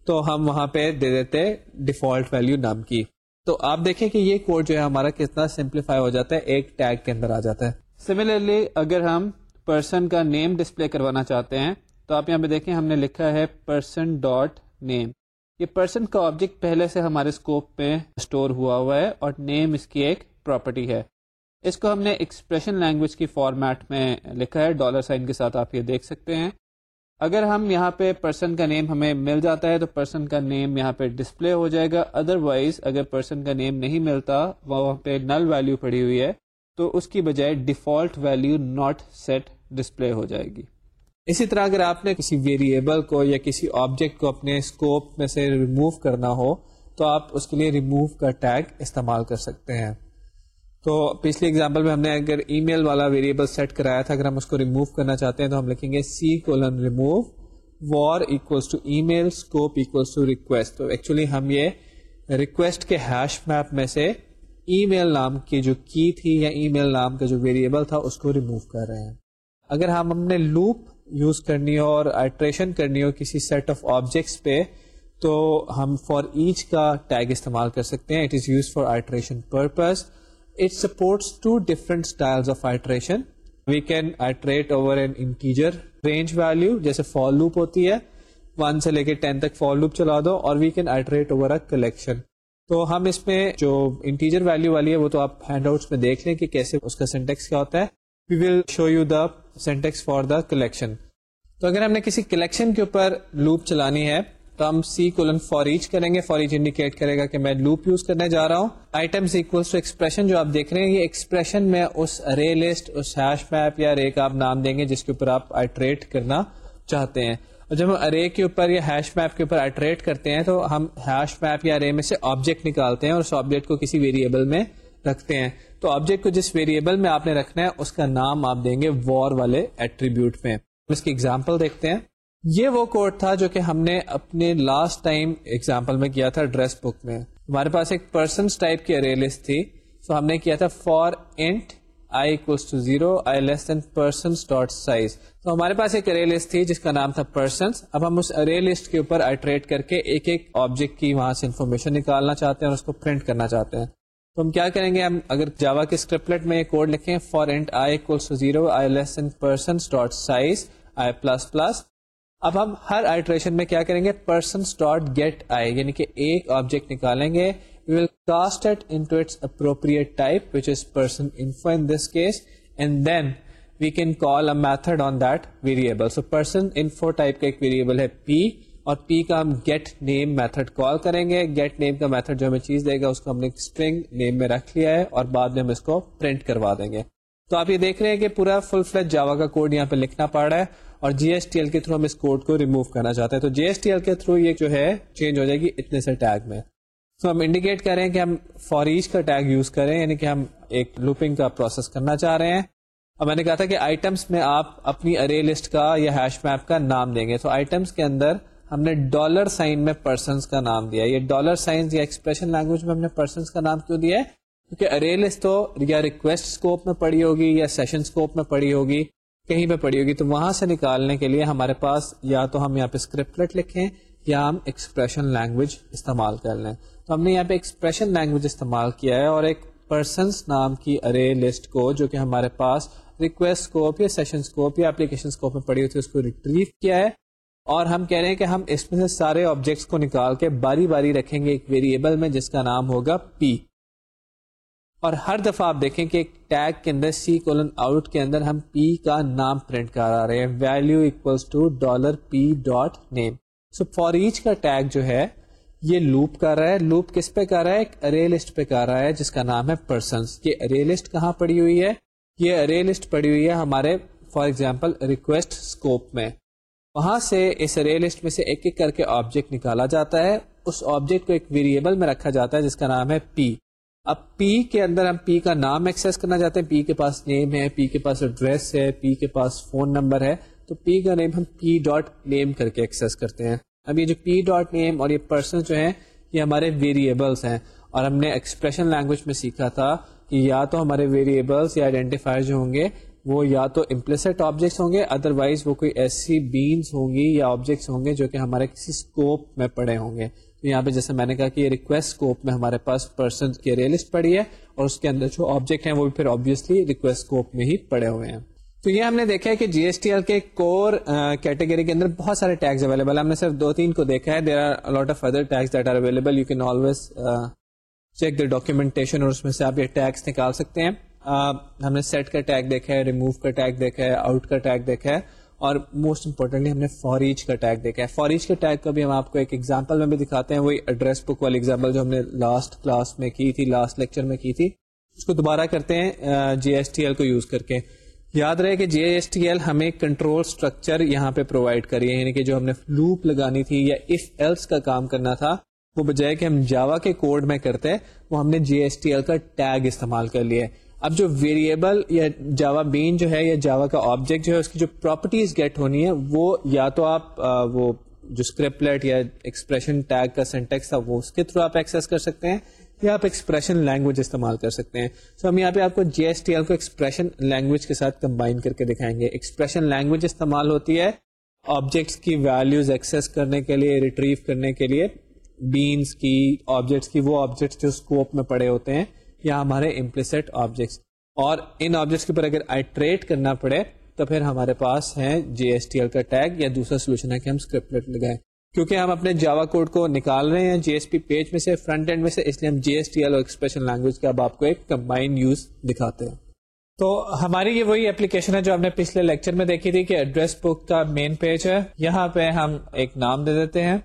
تو ہم وہاں پہ دے دیتے ڈیفالٹ ویلو نام کی تو آپ دیکھیں کہ یہ کوڈ جو ہے ہمارا کتنا سمپلیفائی ہو جاتا ہے ایک ٹیگ کے اندر آ جاتا ہے سملرلی اگر ہم پرسن کا نیم ڈسپلے کروانا چاہتے ہیں تو آپ یہاں پہ دیکھیں ہم نے لکھا ہے پرسن ڈاٹ نیم یہ پرسن کا آبجیکٹ پہلے سے ہمارے اسکوپ پہ اسٹور ہوا ہوا ہے اور نیم اس کی ایک پراپرٹی ہے اس کو ہم نے ایکسپریشن لینگویج کی فارمیٹ میں لکھا ہے ڈالر سائن کے ساتھ آپ یہ دیکھ سکتے ہیں اگر ہم یہاں پہ پرسن کا نیم ہمیں مل جاتا ہے تو پرسن کا نیم یہاں پہ ڈسپلے ہو جائے گا ادر وائز اگر پرسن کا نیم نہیں ملتا وہاں پہ نل ویلو پڑی ہوئی ہے تو اس کی بجائے default value not set display ہو جائے گی اسی طرح اگر آپ نے کسی ویریبل کو یا کسی آبجیکٹ کو اپنے اسکوپ میں سے ریموو کرنا ہو تو آپ اس کے لیے ریموو کا ٹیگ استعمال کر سکتے ہیں تو پچھلی ایگزامپل میں ہم نے اگر ای میل والا ویریبل سیٹ کرایا تھا اگر ہم اس کو ریموو کرنا چاہتے ہیں تو ہم لکھیں گے C colon remove var to email scope to request تو ایکچولی ہم یہ ریکویسٹ کے ہیش میپ میں سے ای میل نام کی جو کی تھی یا ای میل نام کا جو ویریبل تھا اس کو ریمو کر رہے ہیں اگر ہم ہم نے لوپ یوز کرنی ہو اور آلٹریشن کرنی ہو کسی سیٹ آف آبجیکٹس پہ تو ہم فار ایچ کا ٹیگ استعمال کر سکتے ہیں it is use for iteration purpose range value جیسے فار لوپ ہوتی ہے ون سے لے کے ٹین تک for لوپ چلا دو اور we can iterate over a collection تو ہم اس میں جو انٹیجر ویلو والی ہے وہ تو آپ ہینڈ آؤٹس میں دیکھ لیں کہ کیسے اس کا سینٹیکس کیا ہوتا ہے we will show you the syntax for the collection تو اگر ہم نے کسی کلیکشن کے اوپر لوپ چلانی ہے ہم سی کولن فور ایچ کریں گے ایچ انڈیکیٹ کرے گا کہ میں لوپ یوز کرنے جا رہا ہوں ایکسپریشن جو آپ دیکھ رہے ہیں یہ ایکسپریشن میں اس رے لسٹ اس ہیش میپ یا رے کا آپ آپ نام دیں گے جس کے اوپر آئٹریٹ کرنا چاہتے ہیں اور جب ہم ارے کے اوپر یا ہیش میپ کے اوپر آئٹریٹ کرتے ہیں تو ہم ہیش میپ یا رے میں سے آبجیکٹ نکالتے ہیں اور اس آبجیکٹ کو کسی ویریبل میں رکھتے ہیں تو آبجیکٹ کو جس ویریبل میں آپ نے رکھنا ہے اس کا نام آپ دیں گے وار والے ایٹریبیوٹ میں اس کی ایگزامپل دیکھتے ہیں یہ وہ کوڈ تھا جو کہ ہم نے اپنے لاسٹ ٹائم ایگزامپل میں کیا تھا ڈریس بک میں ہمارے پاس ایک پرسنس ٹائپ کی ارے لسٹ تھی سو ہم نے کیا تھا int I equals to zero I less than persons dot size تو ہمارے پاس ایک ارے لسٹ تھی جس کا نام تھا پرسنس اب ہم اس ارے لسٹ کے اوپر آئٹریٹ کر کے ایک ایک آبجیکٹ کی وہاں سے انفارمیشن نکالنا چاہتے ہیں اور اس کو پرنٹ کرنا چاہتے ہیں تو ہم کیا کریں گے ہم اگر جاوا کے اسکرپلٹ میں کوڈ لکھیں for int I to zero I less than persons dot size I plus plus اب ہم ہر آئٹریشن میں کیا کریں گے پرسن ڈاٹ گیٹ آئی یعنی کہ ایک آبجیکٹ نکالیں گے we will cast into its appropriate type which is person info in this case and then we can call a method on that variable so person info type کا ایک variable ہے P اور P کا ہم get name method call کریں گے get name کا method جو ہمیں چیز دے گا اس کو ہم نے اسٹرنگ نیم میں رکھ لیا ہے اور بعد میں ہم اس کو پرنٹ کروا دیں گے تو آپ یہ دیکھ رہے ہیں کہ پورا فل فلیج جاوا کا کوڈ یہاں پہ لکھنا پڑ رہا ہے اور جی ایس ٹی ایل کے تھرو ہم اس کوڈ کو ریمو کرنا چاہتے ہیں تو جی ایس ٹی ایل کے تھرو یہ جو ہے چینج ہو جائے گی اتنے سے ٹیگ میں تو ہم انڈیکیٹ کر رہے ہیں کہ ہم فوریج کا ٹیگ یوز کریں یعنی کہ ہم ایک لوپنگ کا پروسیس کرنا چاہ رہے ہیں اور میں نے کہا تھا کہ آئٹمس میں آپ اپنی ارے لسٹ کا یا ہیش میپ کا نام دیں گے تو آئٹمس کے اندر ہم نے ڈالر سائن میں پرسنس کا نام دیا یہ ڈالر سائنس یا ایکسپریشن لینگویج میں ہم نے پرسنس کا نام کیوں دیا ہے کیونکہ ارے لسٹ تو یا ریکویسٹ اسکوپ میں پڑی ہوگی یا سیشن اسکوپ میں پڑی ہوگی کہیں پہ پڑی ہوگی تو وہاں سے نکالنے کے لیے ہمارے پاس یا تو ہم یہاں پہ اسکرپٹ لکھیں یا ہم ایکسپریشن لینگویج استعمال کر لیں تو ہم نے یہاں پہ ایکسپریشن لینگویج استعمال کیا ہے اور ایک پرسنس نام کی ارے لسٹ کو جو کہ ہمارے پاس ریکویسٹ یا سیشن یا اپلیکیشن کوپ میں پڑی ہوئی تھی اس کو ریٹریو کیا ہے اور ہم کہہ رہے ہیں کہ ہم اس میں سے سارے آبجیکٹس کو نکال کے باری باری رکھیں گے ایک ویریبل میں جس کا نام ہوگا پی اور ہر دفعہ آپ دیکھیں کہ ٹیگ کے اندر سی کولن آؤٹ کے اندر ہم پی کا نام پرنٹ کرا رہے ہیں value equals to dollar P dot name so H کا ٹیگ جو ہے یہ لوپ کر رہا ہے لوپ کس پہ کر رہا ہے ایک ارے لسٹ پہ کر رہا ہے جس کا نام ہے پرسنس یہ ارے لسٹ کہاں پڑی ہوئی ہے یہ ارے لسٹ پڑی ہوئی ہے ہمارے فار ایگزامپل ریکویسٹ اسکوپ میں وہاں سے اس ارے لسٹ میں سے ایک ایک کر کے آبجیکٹ نکالا جاتا ہے اس آبجیکٹ کو ایک ویریبل میں رکھا جاتا ہے جس کا نام ہے پی اب پی کے اندر ہم پی کا نام ایکسیس کرنا چاہتے ہیں پی کے پاس نیم ہے پی کے پاس ایڈریس ہے پی کے پاس فون نمبر ہے تو پی کا نیم ہم پی ڈاٹ نیم کر کے ایکسیس کرتے ہیں اب یہ جو پی ڈاٹ نیم اور یہ پرسن جو ہیں یہ ہمارے ویریبلس ہیں اور ہم نے ایکسپریشن لینگویج میں سیکھا تھا کہ یا تو ہمارے ویریبلس یا آئیڈینٹیفائر جو ہوں گے وہ یا تو امپلسٹ آبجیکٹس ہوں گے ادر وائز وہ کوئی ایسی بینس ہوں گی یا آبجیکٹس ہوں گے جو کہ ہمارے کسی اسکوپ میں پڑے ہوں گے یہاں پہ جیسے میں نے کہا کہ یہ ریکویسٹ میں ہمارے پاس پرسن کی لسٹ پڑی ہے اور اس کے اندر جو آبجیکٹ ہیں وہ بھی پھر ریکویسٹ میں ہی پڑے ہوئے ہیں تو یہ ہم نے دیکھا ہے کہ جی ایس ٹی ایل کے کور کیٹیگری کے اندر بہت سارے ٹیکس اویلیبل ہم نے صرف دو تین کو دیکھا ہے there are are a lot of other tags that available you can always check the documentation اور اس میں سے آپ یہ ٹیکس نکال سکتے ہیں ہم نے سیٹ کا ٹیگ دیکھا ہے ریموو کا ٹیگ دیکھا ہے آؤٹ کا ٹیک دیکھا ہے اور موسٹ امپورٹنٹلی ہم نے فوریج کا ٹیگ دیکھا ہے فوریج کے ٹیگ کا بھی ہم آپ کو ایک ایگزامپل میں بھی دکھاتے ہیں وہی ایڈریس بک والی ایگزامپل جو ہم نے لاسٹ کلاس میں کی تھی لاسٹ لیکچر میں کی تھی اس کو دوبارہ کرتے ہیں جی ایس ٹی ایل کو یوز کر کے یاد رہے کہ جی ایس ٹی ایل ہمیں کنٹرول اسٹرکچر یہاں پہ پرووائڈ کری ہے یعنی کہ جو ہم نے لوپ لگانی تھی یا اف ایلس کا کام کرنا تھا وہ بجائے کہ ہم جاوا کے کوڈ میں کرتے وہ ہم نے جی ایس ٹی ایل کا ٹیگ استعمال کر لیا اب جو ویریبل یا جاوا بین جو ہے یا جاوا کا آبجیکٹ جو ہے اس کی جو پراپرٹیز گیٹ ہونی ہے وہ یا تو آپ وہ جو اسکریپلیٹ یا ایکسپریشن ٹیگ کا سینٹیکس تھا وہ اس کے تھرو آپ ایکسیس کر سکتے ہیں یا آپ ایکسپریشن لینگویج استعمال کر سکتے ہیں سو ہم یہاں پہ آپ کو جی ایس ٹی ایل کو ایکسپریشن لینگویج کے ساتھ کمبائن کر کے دکھائیں گے ایکسپریشن لینگویج استعمال ہوتی ہے آبجیکٹس کی ویلیوز ایکسیس کرنے کے لیے ریٹریو کرنے کے لیے بینس کی آبجیکٹس کی وہ آبجیکٹس جو اسکوپ میں پڑے ہوتے ہیں یا ہمارے امپلیسٹ آبجیکٹس اور ان آبجیکٹس کے اوپر اگر آئیٹریٹ کرنا پڑے تو پھر ہمارے پاس ہے جی ایس ٹی ایل کا ٹیگ یا دوسرا سولوشن ہے کہ ہم لگائیں کیونکہ ہم اپنے جاوا کوڈ کو نکال رہے ہیں جی ایس پی پیج میں سے فرنٹ اینڈ میں سے اس لیے ہم جی ایس ٹی ایل اور ایکسپریشن لینگویج کا اب آپ کو ایک کمبائن یوز دکھاتے ہیں تو ہماری یہ وہی اپلیکیشن ہے جو ہم نے پچھلے لیکچر میں دیکھی تھی کہ ایڈریس بک کا مین پیج ہے یہاں پہ ہم ایک نام دے دیتے ہیں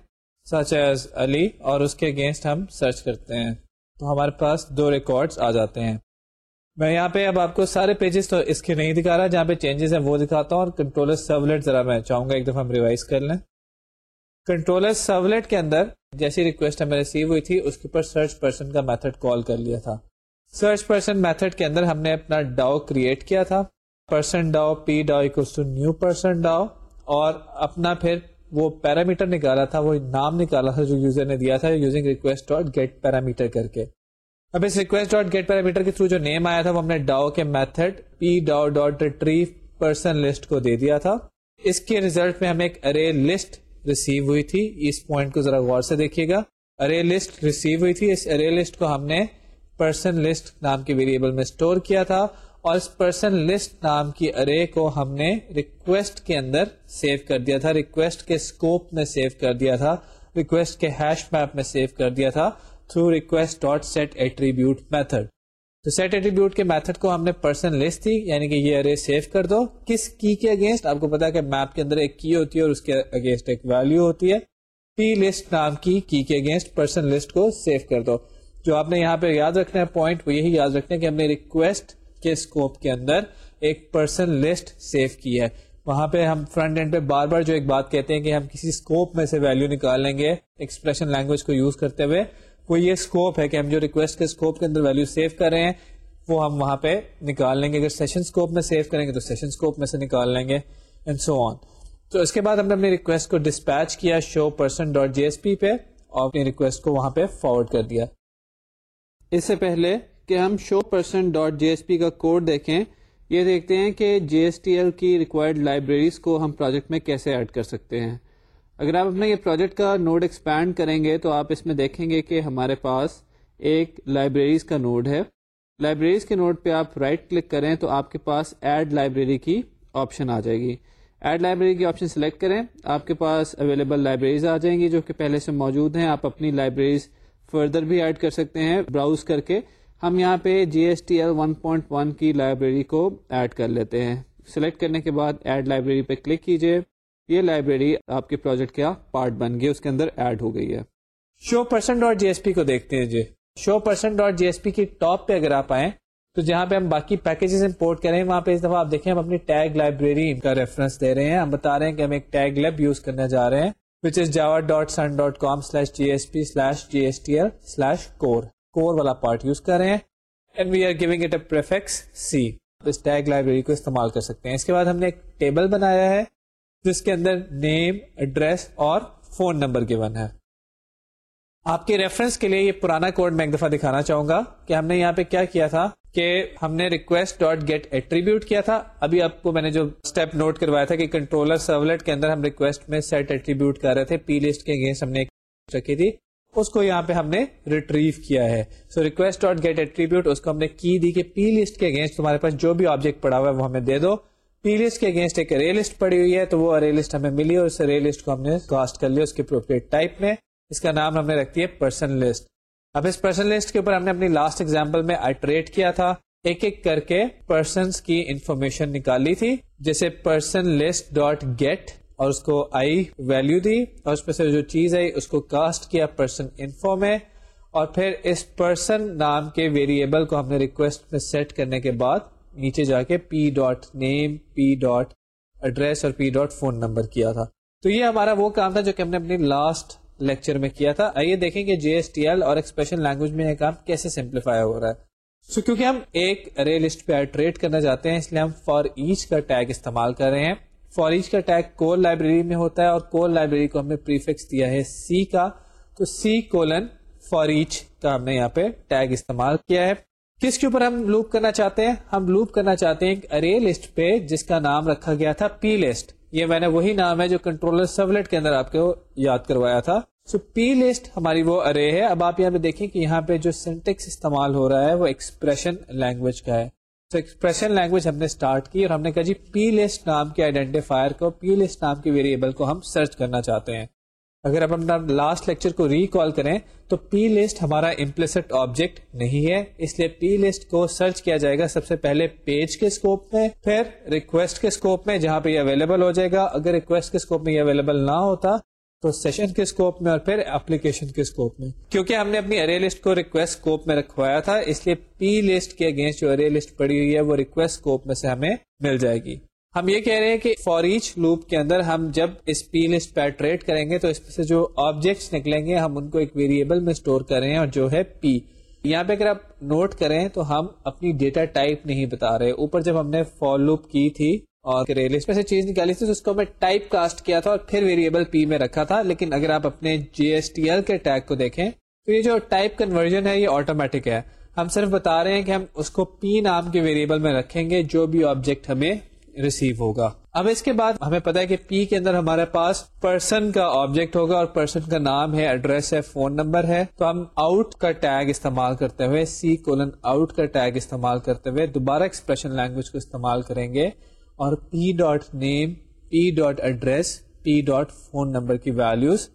سچ ایز علی اور اس کے اگینسٹ ہم سرچ کرتے ہیں تو ہمارے پاس دو ریکارڈز آ جاتے ہیں میں یہاں پہ اب آپ کو سارے پیجز تو اس کے نہیں دکھا رہا جہاں پہ چینجز ہیں وہ دکھاتا ہوں اور کنٹرولر سرولیٹ ذرا میں چاہوں گا ایک دفعہ ہم ریوائز کر لیں کنٹرولر سرولیٹ کے اندر جیسی ریکویسٹ ہمیں ریسیو ہوئی تھی اس کے اوپر سرچ پرسن کا میتھڈ کال کر لیا تھا سرچ پرسن میتھڈ کے اندر ہم نے اپنا ڈاؤ کریٹ کیا تھا person DAO P DAO new person DAO اور اپنا پھر وہ پیرامیٹر نکالا تھا وہ نام نکالا تھا جو یوزر نے دیا تھا using request request dot dot get get parameter parameter کر کے کے اب اس تھرو جو نیم آیا تھا وہ ہم نے ڈاؤ کے method P DAO dot person list کو دے دیا تھا اس کے ریزلٹ میں ہمیں ایک ارے لسٹ ریسیو ہوئی تھی اس پوائنٹ کو ذرا غور سے دیکھیے گا ارے لسٹ ریسیو ہوئی تھی اس ارے لسٹ کو ہم نے پرسن لسٹ نام کے ویریبل میں اسٹور کیا تھا اور اس پرسن لسٹ نام کی ارے کو ہم نے ریکویسٹ کے اندر سیو کر دیا تھا ریکویسٹ کے اسکوپ میں سیو کر دیا تھا ریکویسٹ کے ہیش میپ میں سیو کر دیا تھا through request dot set attribute method تو سیٹ ایٹریبیوٹ کے میتھڈ کو ہم نے پرسن لسٹ تھی یعنی کہ یہ ارے سیو کر دو کس کی کے اگینسٹ آپ کو پتا کہ میپ کے اندر ایک کی ہوتی ہے اور اس کے اگینسٹ ایک ویلو ہوتی ہے پی لسٹ نام کی کی کے اگینسٹ پرسن لسٹ کو سیو کر دو جو آپ نے یہاں پہ یاد رکھنا ہے پوائنٹ وہ یہی یاد رکھنا ہے کہ ہم نے ریکویسٹ کے اسکوپ کے اندر ایک پرسن لسٹ سیو کی ہے وہاں پہ ہم فرنٹ اینڈ پہ بار بار جو ایک بات کہتے ہیں کہ ہم کسی اسکوپ میں سے ویلو نکال لیں گے ایکسپریشن لینگویج کو یوز کرتے ہوئے وہ یہ اسکوپ ہے کہ ہم جو ریکویسٹ کے کے اسکوپ اندر سیو کر رہے ہیں وہ ہم وہاں پہ نکال لیں گے اگر سیشن اسکوپ میں سیو کریں گے تو سیشن اسکوپ میں سے نکال لیں گے اینڈ سو آن تو اس کے بعد ہم نے اپنی ریکویسٹ کو ڈسپیچ کیا show person dot J S P پہ اور اپنی ریکویسٹ کو وہاں پہ فارورڈ کر دیا اس سے پہلے کہ ہم show person dot J S P کا کوڈ دیکھیں یہ دیکھتے ہیں کہ جی ایس ٹی ایل کی ریکوائرڈ لائبریریز کو ہم پروجیکٹ میں کیسے ایڈ کر سکتے ہیں اگر آپ اپنا یہ پروجیکٹ کا نوڈ ایکسپینڈ کریں گے تو آپ اس میں دیکھیں گے کہ ہمارے پاس ایک لائبریریز کا نوڈ ہے لائبریریز کے نوڈ پہ آپ رائٹ کلک کریں تو آپ کے پاس ایڈ لائبریری کی آپشن آ جائے گی ایڈ لائبریری کی آپشن سلیکٹ کریں آپ کے پاس اویلیبل لائبریریز آ جائیں گی جو کہ پہلے سے موجود ہیں آپ اپنی لائبریریز فردر بھی ایڈ کر سکتے ہیں براؤز کر کے ہم یہاں پہ J S T L one point one کی لائبریری کو ایڈ کر لیتے ہیں سلیکٹ کرنے کے بعد ایڈ لائبریری پہ کلک کیجیے یہ لائبریری آپ کے پروجیکٹ کا پارٹ بن گیا اس کے اندر ایڈ ہو گئی ہے show person dot J S P کو دیکھتے ہیں جی show person dot J S P کی ٹاپ پہ اگر آپ آئیں تو جہاں پہ ہم باقی رہے کریں وہاں پہ اس دفعہ آپ دیکھیں ہم اپنی ٹیگ لائبریری کا ریفرنس دے رہے ہیں ہم بتا رہے ہیں کہ ہم ایک ٹیگ لیب یوز کرنے جا رہے ہیں which is Java dot sun dot com slash J S P slash J S T L slash core core والا پارٹ یوز کر رہے ہیں and we are giving it a C us tag library کو استعمال کر سکتے ہیں اس کے بعد ہم نے ایک ٹیبل بنایا ہے جس کے اندر نیم ایڈریس اور فون نمبر گیون ہے آپ کے ریفرنس کے لیے یہ پرانا کوڈ میں ایک دفعہ دکھانا چاہوں گا کہ ہم نے یہاں پہ کیا کیا تھا کہ ہم نے ریکویسٹ ڈاٹ گیٹ ایٹریبیوٹ کیا تھا ابھی آپ کو میں نے جو اسٹیپ نوٹ کروایا تھا کہ کنٹرولر سرولیٹ کے اندر ہم ریکویسٹ میں سیٹ ایٹریبیوٹ کر رہے تھے پی لسٹ کے اگینسٹ ہم نے رکھی تھی اس کو یہاں پہ ہم نے ریٹریو کیا ہے so request dot get attribute اس کو ہم نے کی دی کہ پی لسٹ کے اگینسٹ تمہارے پاس جو بھی آبجیکٹ پڑا ہوا ہے وہ ہمیں دے دو پی لسٹ کے اگینسٹ ایک لسٹ پڑی ہوئی ہے تو وہ لسٹ ہمیں ملی اور اس رے لسٹ کو ہم نے کاسٹ کر لیا اس کے ٹائپ میں اس کا نام ہمیں رکھتی ہے پرسن لسٹ اب اس پرسن لسٹ کے اوپر ہم نے اپنی لاسٹ ایگزامپل میں آئٹریٹ کیا تھا ایک ایک کر کے پرسنس کی انفارمیشن نکالی تھی جیسے پرسن لسٹ ڈاٹ گیٹ اور اس کو آئی ویلو دی اور اس میں سے جو چیز آئی اس کو کاسٹ کیا پرسن انفو میں اور پھر اس پرسن نام کے ویریبل کو ہم نے ریکویسٹ میں سیٹ کرنے کے بعد نیچے جا کے P dot name P dot address اور پی ڈاٹ فون نمبر کیا تھا تو یہ ہمارا وہ کام تھا جو کہ ہم نے اپنی لاسٹ لیکچر میں کیا تھا آئیے دیکھیں کہ جی ایس ٹی ایل اور ایکسپریشن لینگویج میں یہ کام کیسے سمپلیفائی ہو رہا ہے سو so, کیونکہ ہم ایک رے لسٹ پہ ایٹریٹ کرنا چاہتے ہیں اس لیے ہم فار ایچ کا ٹیگ استعمال کر رہے ہیں ایچ کا ٹیگ کول لائبریری میں ہوتا ہے اور کول لائبریری کو ہم نے سی کا تو سی کولن ایچ کا ہم نے یہاں پہ ٹیگ استعمال کیا ہے کس کے اوپر ہم لوپ کرنا چاہتے ہیں ہم لوپ کرنا چاہتے ہیں ایک ارے لسٹ پہ جس کا نام رکھا گیا تھا پی لسٹ یہ میں نے وہی نام ہے جو کنٹرولر سبلٹ کے اندر آپ کو یاد کروایا تھا سو پی لسٹ ہماری وہ ارے ہے اب آپ یہاں پہ دیکھیں کہ یہاں پہ جو سینٹیکس استعمال ہو رہا ہے وہ ایکسپریشن لینگویج کا ہے تو ایکسپریشن لینگویج ہم ہم نے نے اسٹارٹ کی اور کہا جی پی لسٹ نام کے آئیڈینٹیفائر کو پی لسٹ نام کے ویریبل کو ہم سرچ کرنا چاہتے ہیں اگر آپ اپنا لاسٹ لیکچر کو ریکال کریں تو پی لسٹ ہمارا امپلسٹ آبجیکٹ نہیں ہے اس لیے پی لسٹ کو سرچ کیا جائے گا سب سے پہلے پیج کے اسکوپ میں پھر ریکویسٹ کے اسکوپ میں جہاں پہ یہ اویلیبل ہو جائے گا اگر ریکویسٹ کے اسکوپ میں یہ اویلیبل نہ ہوتا تو سیشن کے اسکوپ میں اور پھر اپلیکیشن کے اسکوپ میں کیونکہ ہم نے اپنی ارے لسٹ کو ریکویسٹ کوپ میں رکھوایا تھا اس لیے پی لسٹ کے اگینسٹ جو ارے لسٹ پڑی ہوئی ہے وہ ریکویسٹ کوپ میں سے ہمیں مل جائے گی ہم یہ کہہ رہے ہیں کہ فار ایچ لوپ کے اندر ہم جب اس پی لسٹ پہ ٹریٹ کریں گے تو اس سے جو آبجیکٹس نکلیں گے ہم ان کو ایک ویریبل میں اسٹور کریں اور جو ہے پی یہاں پہ اگر آپ نوٹ کریں تو ہم اپنی ڈیٹا ٹائپ نہیں بتا رہے اوپر جب ہم نے فال لوپ کی تھی اور اس میں سے چیز نکالی تھی اس کو میں ٹائپ کاسٹ کیا تھا اور پھر ویریبل پی میں رکھا تھا لیکن اگر آپ اپنے جی ایس ٹی ایل کے ٹیک کو دیکھیں تو یہ جو ٹائپ کنورژن ہے یہ آٹومیٹک ہے ہم صرف بتا رہے ہیں کہ ہم اس کو پی نام کے ویریبل میں رکھیں گے جو بھی آبجیکٹ ہمیں ریسیو ہوگا اب اس کے بعد ہمیں پتا ہے کہ پی کے اندر ہمارے پاس پرسن کا آبجیکٹ ہوگا اور پرسن کا نام ہے ایڈریس ہے فون نمبر ہے تو ہم آؤٹ کا ٹیگ استعمال کرتے ہوئے سی کولن آؤٹ کا ٹیگ استعمال کرتے ہوئے دوبارہ ایکسپریشن لینگویج کو استعمال کریں گے اور P dot name P dot address P dot phone number کی ویلوز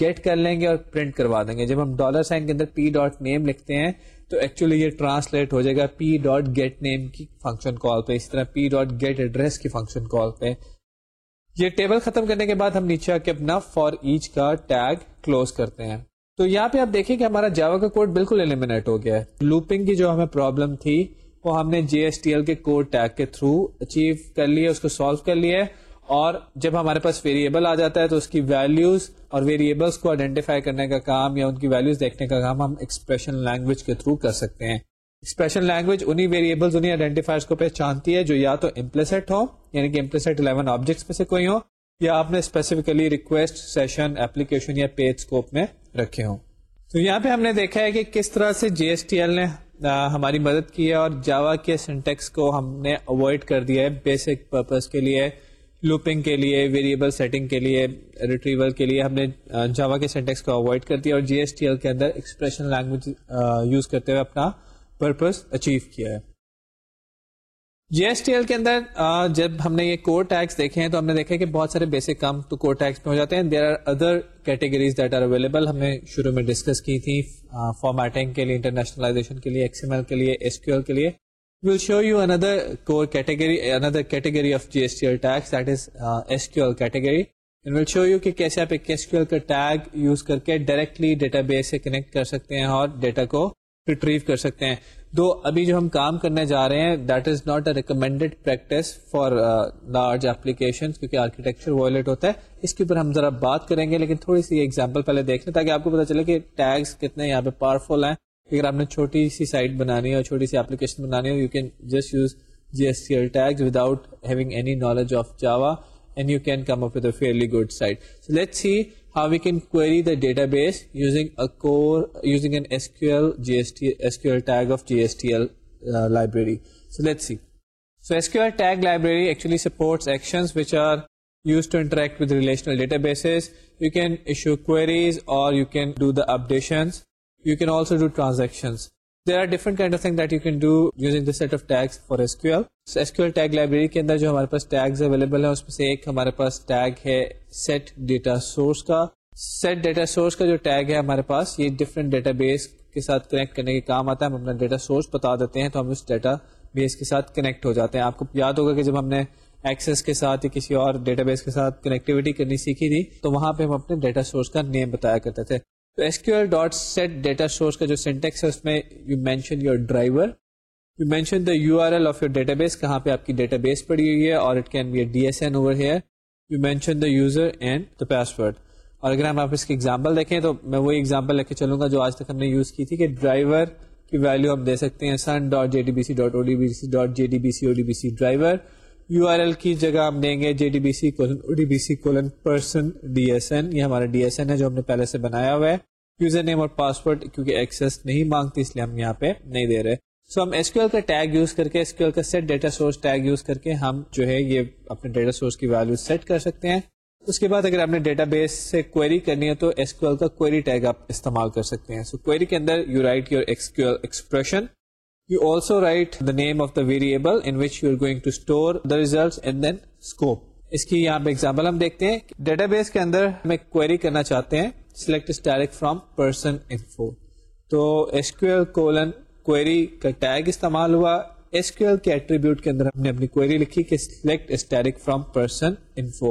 گیٹ کر لیں گے اور پرنٹ کروا دیں گے جب ہم ڈالر سائن کے اندر پی ڈاٹ نیم لکھتے ہیں تو ایکچولی یہ ٹرانسلیٹ ہو جائے گا پی ڈاٹ گیٹ نیم کی فنکشن کال پہ اس طرح پی ڈاٹ گیٹ ایڈریس کی فنکشن کال پہ یہ ٹیبل ختم کرنے کے بعد ہم نیچے آ کے اپنا فار ایچ کا ٹیگ کلوز کرتے ہیں تو یہاں پہ آپ دیکھیں کہ ہمارا جاوا کا کوڈ بالکل المینٹ ہو گیا ہے لوپنگ کی جو ہمیں پرابلم تھی ہم نے جی ایس ٹی ایل کے کوڈ ٹیگ کے تھرو اچیو کر لیے اس کو سالو کر لیے اور جب ہمارے پاس ویریبل آ جاتا ہے تو اس کی ویلوز اور ویریبلس کو آئیڈینٹیفائی کرنے کا کام یا ان کی ویلوز دیکھنے کا کام ہم ایکسپریشن لینگویج کے تھرو کر سکتے ہیں ایکسپریشن لینگویج انہیں ویریبلز آئیڈینٹیفائرس کو پہچانتی ہے جو یا تو امپلسٹ ہو یعنی کہ آبجیکٹس میں سے کوئی ہو یا آپ نے اسپیسیفکلی ریکویسٹ سیشن اپلیکیشن یا پیج اسکوپ میں رکھے ہوں تو یہاں پہ ہم نے دیکھا ہے کہ کس طرح سے جی ایس ٹی ایل نے ہماری مدد کی ہے اور جاوا کے سینٹیکس کو ہم نے اوائڈ کر دیا ہے بیسک پرپز کے لیے لوپنگ کے لیے ویریبل سیٹنگ کے لیے ریٹریول کے لیے ہم نے جاوا کے سینٹیکس کو اوائڈ کر دیا اور جی ایس ٹی ایل کے اندر ایکسپریشن لینگویج یوز کرتے ہوئے اپنا پرپز اچیو کیا ہے جی ایس ٹی ایل کے اندر جب ہم نے یہ کور ٹیکس دیکھے ہیں تو ہم نے دیکھا کہ بہت سارے بیسک کام تو کور ٹیکس میں ہو جاتے ہیں there are other categories that are available ہم نے شروع میں ڈسکس کی تھی فارمیٹنگ کے لیے انٹرنیشنلائزیشن کے لیے ایکس ایم ایل کے لیے ایس کیو ایل کے لیے will show you another core category another category of J S T L tags that is S Q L category and will show you کہ کیسے آپ ایک ایس کیو ایل کا tag use کر کے directly database سے connect کر سکتے ہیں اور ڈیٹا کو ریٹریو کر سکتے ہیں دو ابھی جو ہم کام کرنے جا رہے ہیں that is not a recommended practice for large application کیونکہ آرکیٹیکچر وائلٹ ہوتا ہے اس کے اوپر ہم ذرا بات کریں گے لیکن تھوڑی سی ایگزامپل پہلے دیکھ لیں تاکہ آپ کو پتا چلے کہ ٹیگس کتنے یہاں پہ پاورفل ہیں اگر آپ نے چھوٹی سی سائٹ بنانی ہے اور چھوٹی سی اپلیکیشن بنانی ہے you can just use J S C L having any knowledge of Java and you can come up with a fairly good site let see how we can query the database using a core, using an SQL SQL tag of GSTL uh, library. So let's see. So SQL tag library actually supports actions which are used to interact with relational databases. You can issue queries or you can do the updations. You can also do transactions. Thing that you can do using tag library کے اندر جو ہمارے پاس available ہیں اس میں سے ایک ہمارے پاس ٹیگ ہے سورس کا جو ٹیگ ہے ہمارے پاس یہ ڈفرینٹ ڈیٹا بیس کے ساتھ کنیکٹ کرنے کے کام آتا ہے ہم اپنا ڈیٹا سورس بتا دیتے ہیں تو ہم اس ڈیٹا بیس کے ساتھ کنیکٹ ہو جاتے ہیں آپ کو یاد ہوگا کہ جب ہم نے ایکسس کے ساتھ یا کسی اور ڈیٹا بیس کے ساتھ کنیکٹیوٹی کرنی سیکھی تھی تو وہاں پہ ہم اپنے ڈیٹا سورس کا نیم بتایا کرتے تھے تو S Q L dot set data source کا جو سینٹیکس ہے اس میں you mention your driver you mention the U R L of your database کہاں پہ آپ کی ڈیٹا بیس پڑی ہوئی ہے اور it can be a D S N over here you mention the user and the password اور اگر ہم آپ اس کی ایگزامپل دیکھیں تو میں وہی ایگزامپل لے کے چلوں گا جو آج تک ہم نے یوز کی تھی کہ ڈرائیور کی ویلو ہم دے سکتے ہیں Sun dot J D B C dot O D B C dot J D B C O D B C driver U R L کی جگہ ہم دیں گے J D B C colon O D B C colon person D S N یہ ہمارا D S N ہے جو ہم نے پہلے سے بنایا ہوا ہے یوزر نیم اور پاسورڈ کیونکہ ایکسس نہیں مانگتی اس لیے ہم یہاں پہ نہیں دے رہے سو so, ہم ایس کیو ایل کا ٹیگ یوز کر کے ایس کیو ایل کا set data source tag use کر کے ہم جو ہے یہ اپنے ڈیٹا سورس کی ویلو سیٹ کر سکتے ہیں اس کے بعد اگر آپ نے ڈیٹا بیس سے کوئری کرنی ہے تو ایس کیو ایل کا کوئری ٹیگ آپ استعمال کر سکتے ہیں سو so, کوئری کے اندر you write your X Q L expression you also write the name of the variable in which you are going to store the results and then scope اس کی یہاں پہ ایگزامپل ہم دیکھتے ہیں data base کے اندر ہم ایک کوئری کرنا چاہتے ہیں select us direct from person info تو ایس کولن کوئری کا ٹیگ استعمال ہوا ایس کے ایٹریبیوٹ کے اندر ہم نے اپنی کوئری لکھی کہ select asterisk from person info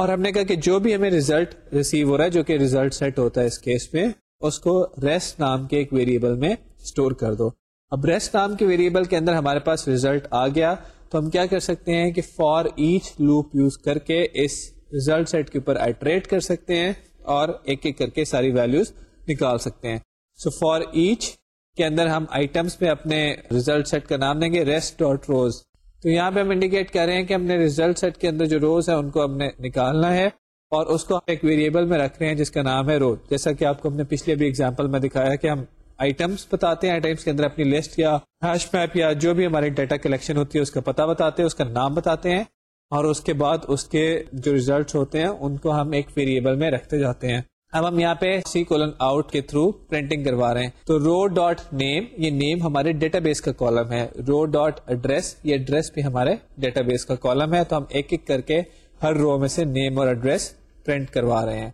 اور ہم نے کہا کہ جو بھی ہمیں ریزلٹ ریسیو ہو رہا ہے جو کہ ریزلٹ سیٹ ہوتا ہے اس کیس میں اس کو ریسٹ نام کے ایک ویریبل میں اسٹور کر دو اب ریسٹ نام کے ویریبل کے اندر ہمارے پاس ریزلٹ آ گیا تو ہم کیا کر سکتے ہیں کہ فار ایچ لوپ یوز کر کے اس ریزلٹ سیٹ کے اوپر آئٹریٹ کر سکتے ہیں اور ایک ایک کر کے ساری ویلوز نکال سکتے ہیں سو فار ایچ کے اندر ہم آئٹمس میں اپنے ریزلٹ سیٹ کا نام دیں گے ریسٹ ڈاٹ روز تو یہاں پہ ہم انڈیکیٹ کر رہے ہیں کہ ہم نے ریزلٹ سیٹ کے اندر جو روز ہے ان کو ہم نے نکالنا ہے اور اس کو ہم ایک ویریبل میں رکھ رہے ہیں جس کا نام ہے روز جیسا کہ آپ کو ہم نے پچھلے بھی ایگزامپل میں دکھایا کہ ہم آئٹمس بتاتے ہیں آئٹمس کے اندر اپنی لسٹ یا ہیش میپ یا جو بھی ہماری ڈیٹا کلیکشن ہوتی ہے اس کا پتا بتاتے ہیں اس کا نام بتاتے ہیں اور اس کے بعد اس کے جو ریزلٹ ہوتے ہیں ان کو ہم ایک ویریبل میں رکھتے جاتے ہیں اب ہم یہاں پہ سی کولن آؤٹ کے تھرو پرنٹنگ کروا رہے ہیں تو رو ڈاٹ نیم یہ نیم ہمارے ڈیٹا بیس کا کالم ہے رو ڈاٹ ایڈریس یہ ایڈریس بھی ہمارے ڈیٹا بیس کا کالم ہے تو ہم ایک ایک کر کے ہر رو میں سے نیم اور ایڈریس پرنٹ کروا رہے ہیں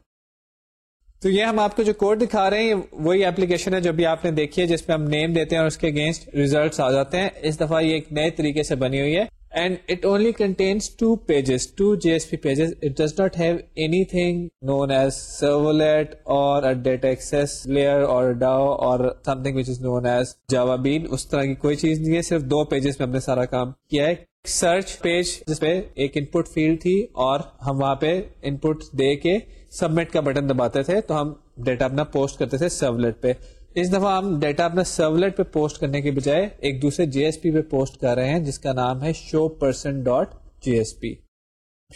تو یہ ہم آپ کو جو کوڈ دکھا رہے ہیں وہی اپلیکیشن ہے جو بھی آپ نے دیکھی ہے جس پہ ہم نیم دیتے ہیں اور اس کے اگینسٹ ریزلٹ آ جاتے ہیں اس دفعہ یہ ایک نئے طریقے سے بنی ہوئی ہے and it only contains two pages two J S P pages it does not have anything known as servlet or data access layer or DAO or some thing which is known as Java bean اس طرح کی کوئی چیز نہیں ہے صرف دو pages میں ہم نے سارا کام کیا ہے سرچ پیج جس پہ ایک ان پٹ فیلڈ تھی اور ہم وہاں پہ ان پٹ دے کے سبمٹ کا بٹن دباتے تھے تو ہم ڈیٹا اپنا پوسٹ کرتے تھے سرولیٹ پہ اس دفعہ ہم ڈیٹا اپنا سرولیٹ پہ پوسٹ کرنے کے بجائے ایک دوسرے جی ایس پی پہ پوسٹ کر رہے ہیں جس کا نام ہے show person dot J S P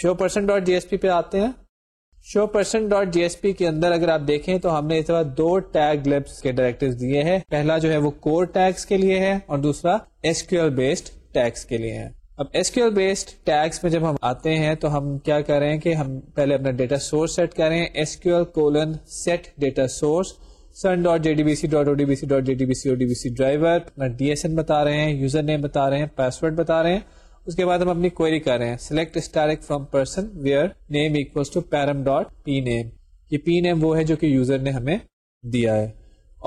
show person dot J S P پہ آتے ہیں show person dot J S P کے اندر اگر آپ دیکھیں تو ہم نے اس طرح دو ٹیگ لیبس کے ڈائریکٹر دیے ہیں پہلا جو ہے وہ کور ٹیکس کے لیے ہے اور دوسرا ایس ایل بیسڈ ٹیکس کے لیے ہے اب ایس کیو بیسڈ ٹیکس میں جب ہم آتے ہیں تو ہم کیا کریں کہ ہم پہلے اپنا ڈیٹا سورس سیٹ کریں Q L colon set data source sun dot J D B C dot O D B C dot J D B C O D B C driver اپنا ڈی ایس این بتا رہے ہیں user name بتا رہے ہیں پاس بتا رہے ہیں اس کے بعد ہم اپنی کوئری کر رہے ہیں select asterisk from person where name equals to param dot P name یہ پی نیم وہ ہے جو کہ یوزر نے ہمیں دیا ہے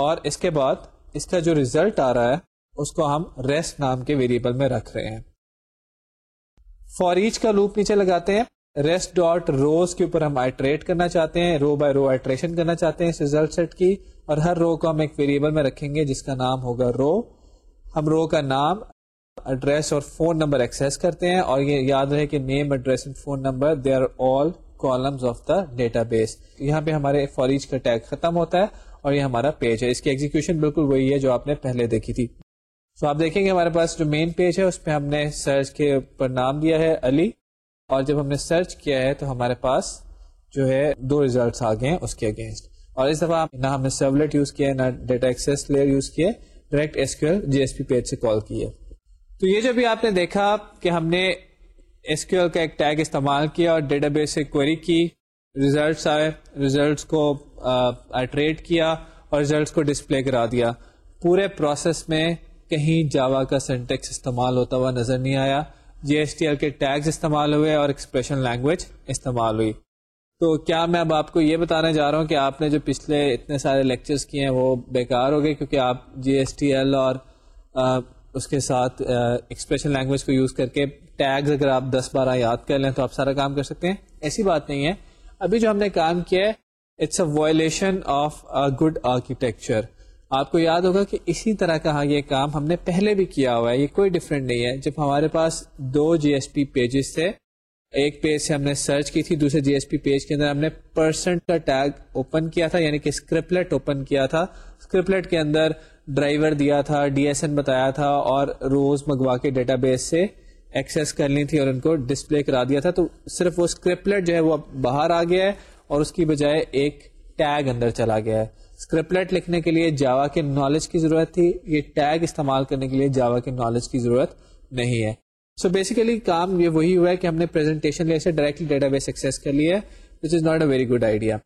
اور اس کے بعد اس کا جو ریزلٹ آ رہا ہے اس کو ہم ریسٹ نام کے ویریبل میں رکھ رہے ہیں ایچ کا لوپ نیچے لگاتے ہیں ریسٹ ڈاٹ روز کے اوپر ہم آئٹریٹ کرنا چاہتے ہیں رو بائی رو آئٹریشن کرنا چاہتے ہیں اس ریزلٹ سیٹ کی اور ہر رو کو ہم ایک ویریبل میں رکھیں گے جس کا نام ہوگا رو ہم رو کا نام ایڈریس اور فون نمبر ایکسیس کرتے ہیں اور یہ یاد رہے کہ name address and phone number they are all columns of the database یہاں پہ ہمارے فوریج کا ٹیگ ختم ہوتا ہے اور یہ ہمارا پیج ہے اس کی ایگزیکشن بالکل وہی ہے جو آپ نے پہلے دیکھی تھی سو آپ دیکھیں گے ہمارے پاس جو مین پیج ہے اس پہ ہم نے سرچ کے اوپر نام دیا ہے علی اور جب ہم نے سرچ کیا ہے تو ہمارے پاس جو ہے دو ریزلٹس آ گئے اگینسٹ اور اس دفعہ نہ ہم نے سرولیٹ یوز کیا ہے نہ ڈیٹا ایکسیس لیئر یوز کیا direct S L J S P page سے کال ہے تو یہ جو بھی آپ نے دیکھا کہ ہم نے کیو ایل کا ایک ٹیگ استعمال کیا اور ڈیٹا بیس سے کوئری کی ریزلٹس آئے ریزلٹس کو اٹریٹ کیا اور ریزلٹس کو ڈسپلے کرا دیا پورے پروسیس میں کہیں جاوا کا سینٹیکس استعمال ہوتا ہوا نظر نہیں آیا جی ایس ٹی ایل کے ٹیگز استعمال ہوئے اور ایکسپریشن لینگویج استعمال ہوئی تو کیا میں اب آپ کو یہ بتانا جا رہا ہوں کہ آپ نے جو پچھلے اتنے سارے لیکچرز کیے ہیں وہ بیکار ہو گئے کیونکہ آپ جی ایس ٹی ایل اور اس کے ساتھ ایکسپریشن لینگویج کو یوز کر کے ٹیگز اگر آپ دس بارہ یاد کر لیں تو آپ سارا کام کر سکتے ہیں ایسی بات نہیں ہے ابھی جو ہم نے کام کیا ہے it's a violation of a good architecture آپ کو یاد ہوگا کہ اسی طرح کا ہاں، یہ کام ہم نے پہلے بھی کیا ہوا ہے یہ کوئی ڈفرینٹ نہیں ہے جب ہمارے پاس دو جی ایس پی پیجز تھے ایک پیج سے ہم نے سرچ کی تھی دوسرے جی ایس پی پیج کے اندر ہم نے پرسنٹ کا ٹیگ اوپن کیا تھا یعنی کہ اسکرپلٹ اوپن کیا تھا اسکرپلیٹ کے اندر ڈرائیور دیا تھا ڈی ایس این بتایا تھا اور روز منگوا کے ڈیٹا بیس سے ایکسیس کر لی تھی اور ان کو ڈسپلے کرا دیا تھا تو صرف وہ اسکرپلٹ جو ہے وہ باہر آ گیا ہے اور اس کی بجائے ایک ٹیگ اندر چلا گیا ہے اسکرپلیٹ لکھنے کے لیے جاوا کے نالج کی ضرورت تھی یہ ٹیگ استعمال کرنے کے لیے جاوا کے نالج کی ضرورت نہیں ہے سو so بیسیکلی کام یہ وہی ہوا ہے کہ ہم نے پریزنٹیشن لیے سے ڈائریکٹلی ڈیٹا بیس ایکسیس کر لیا ہے which is not a very good idea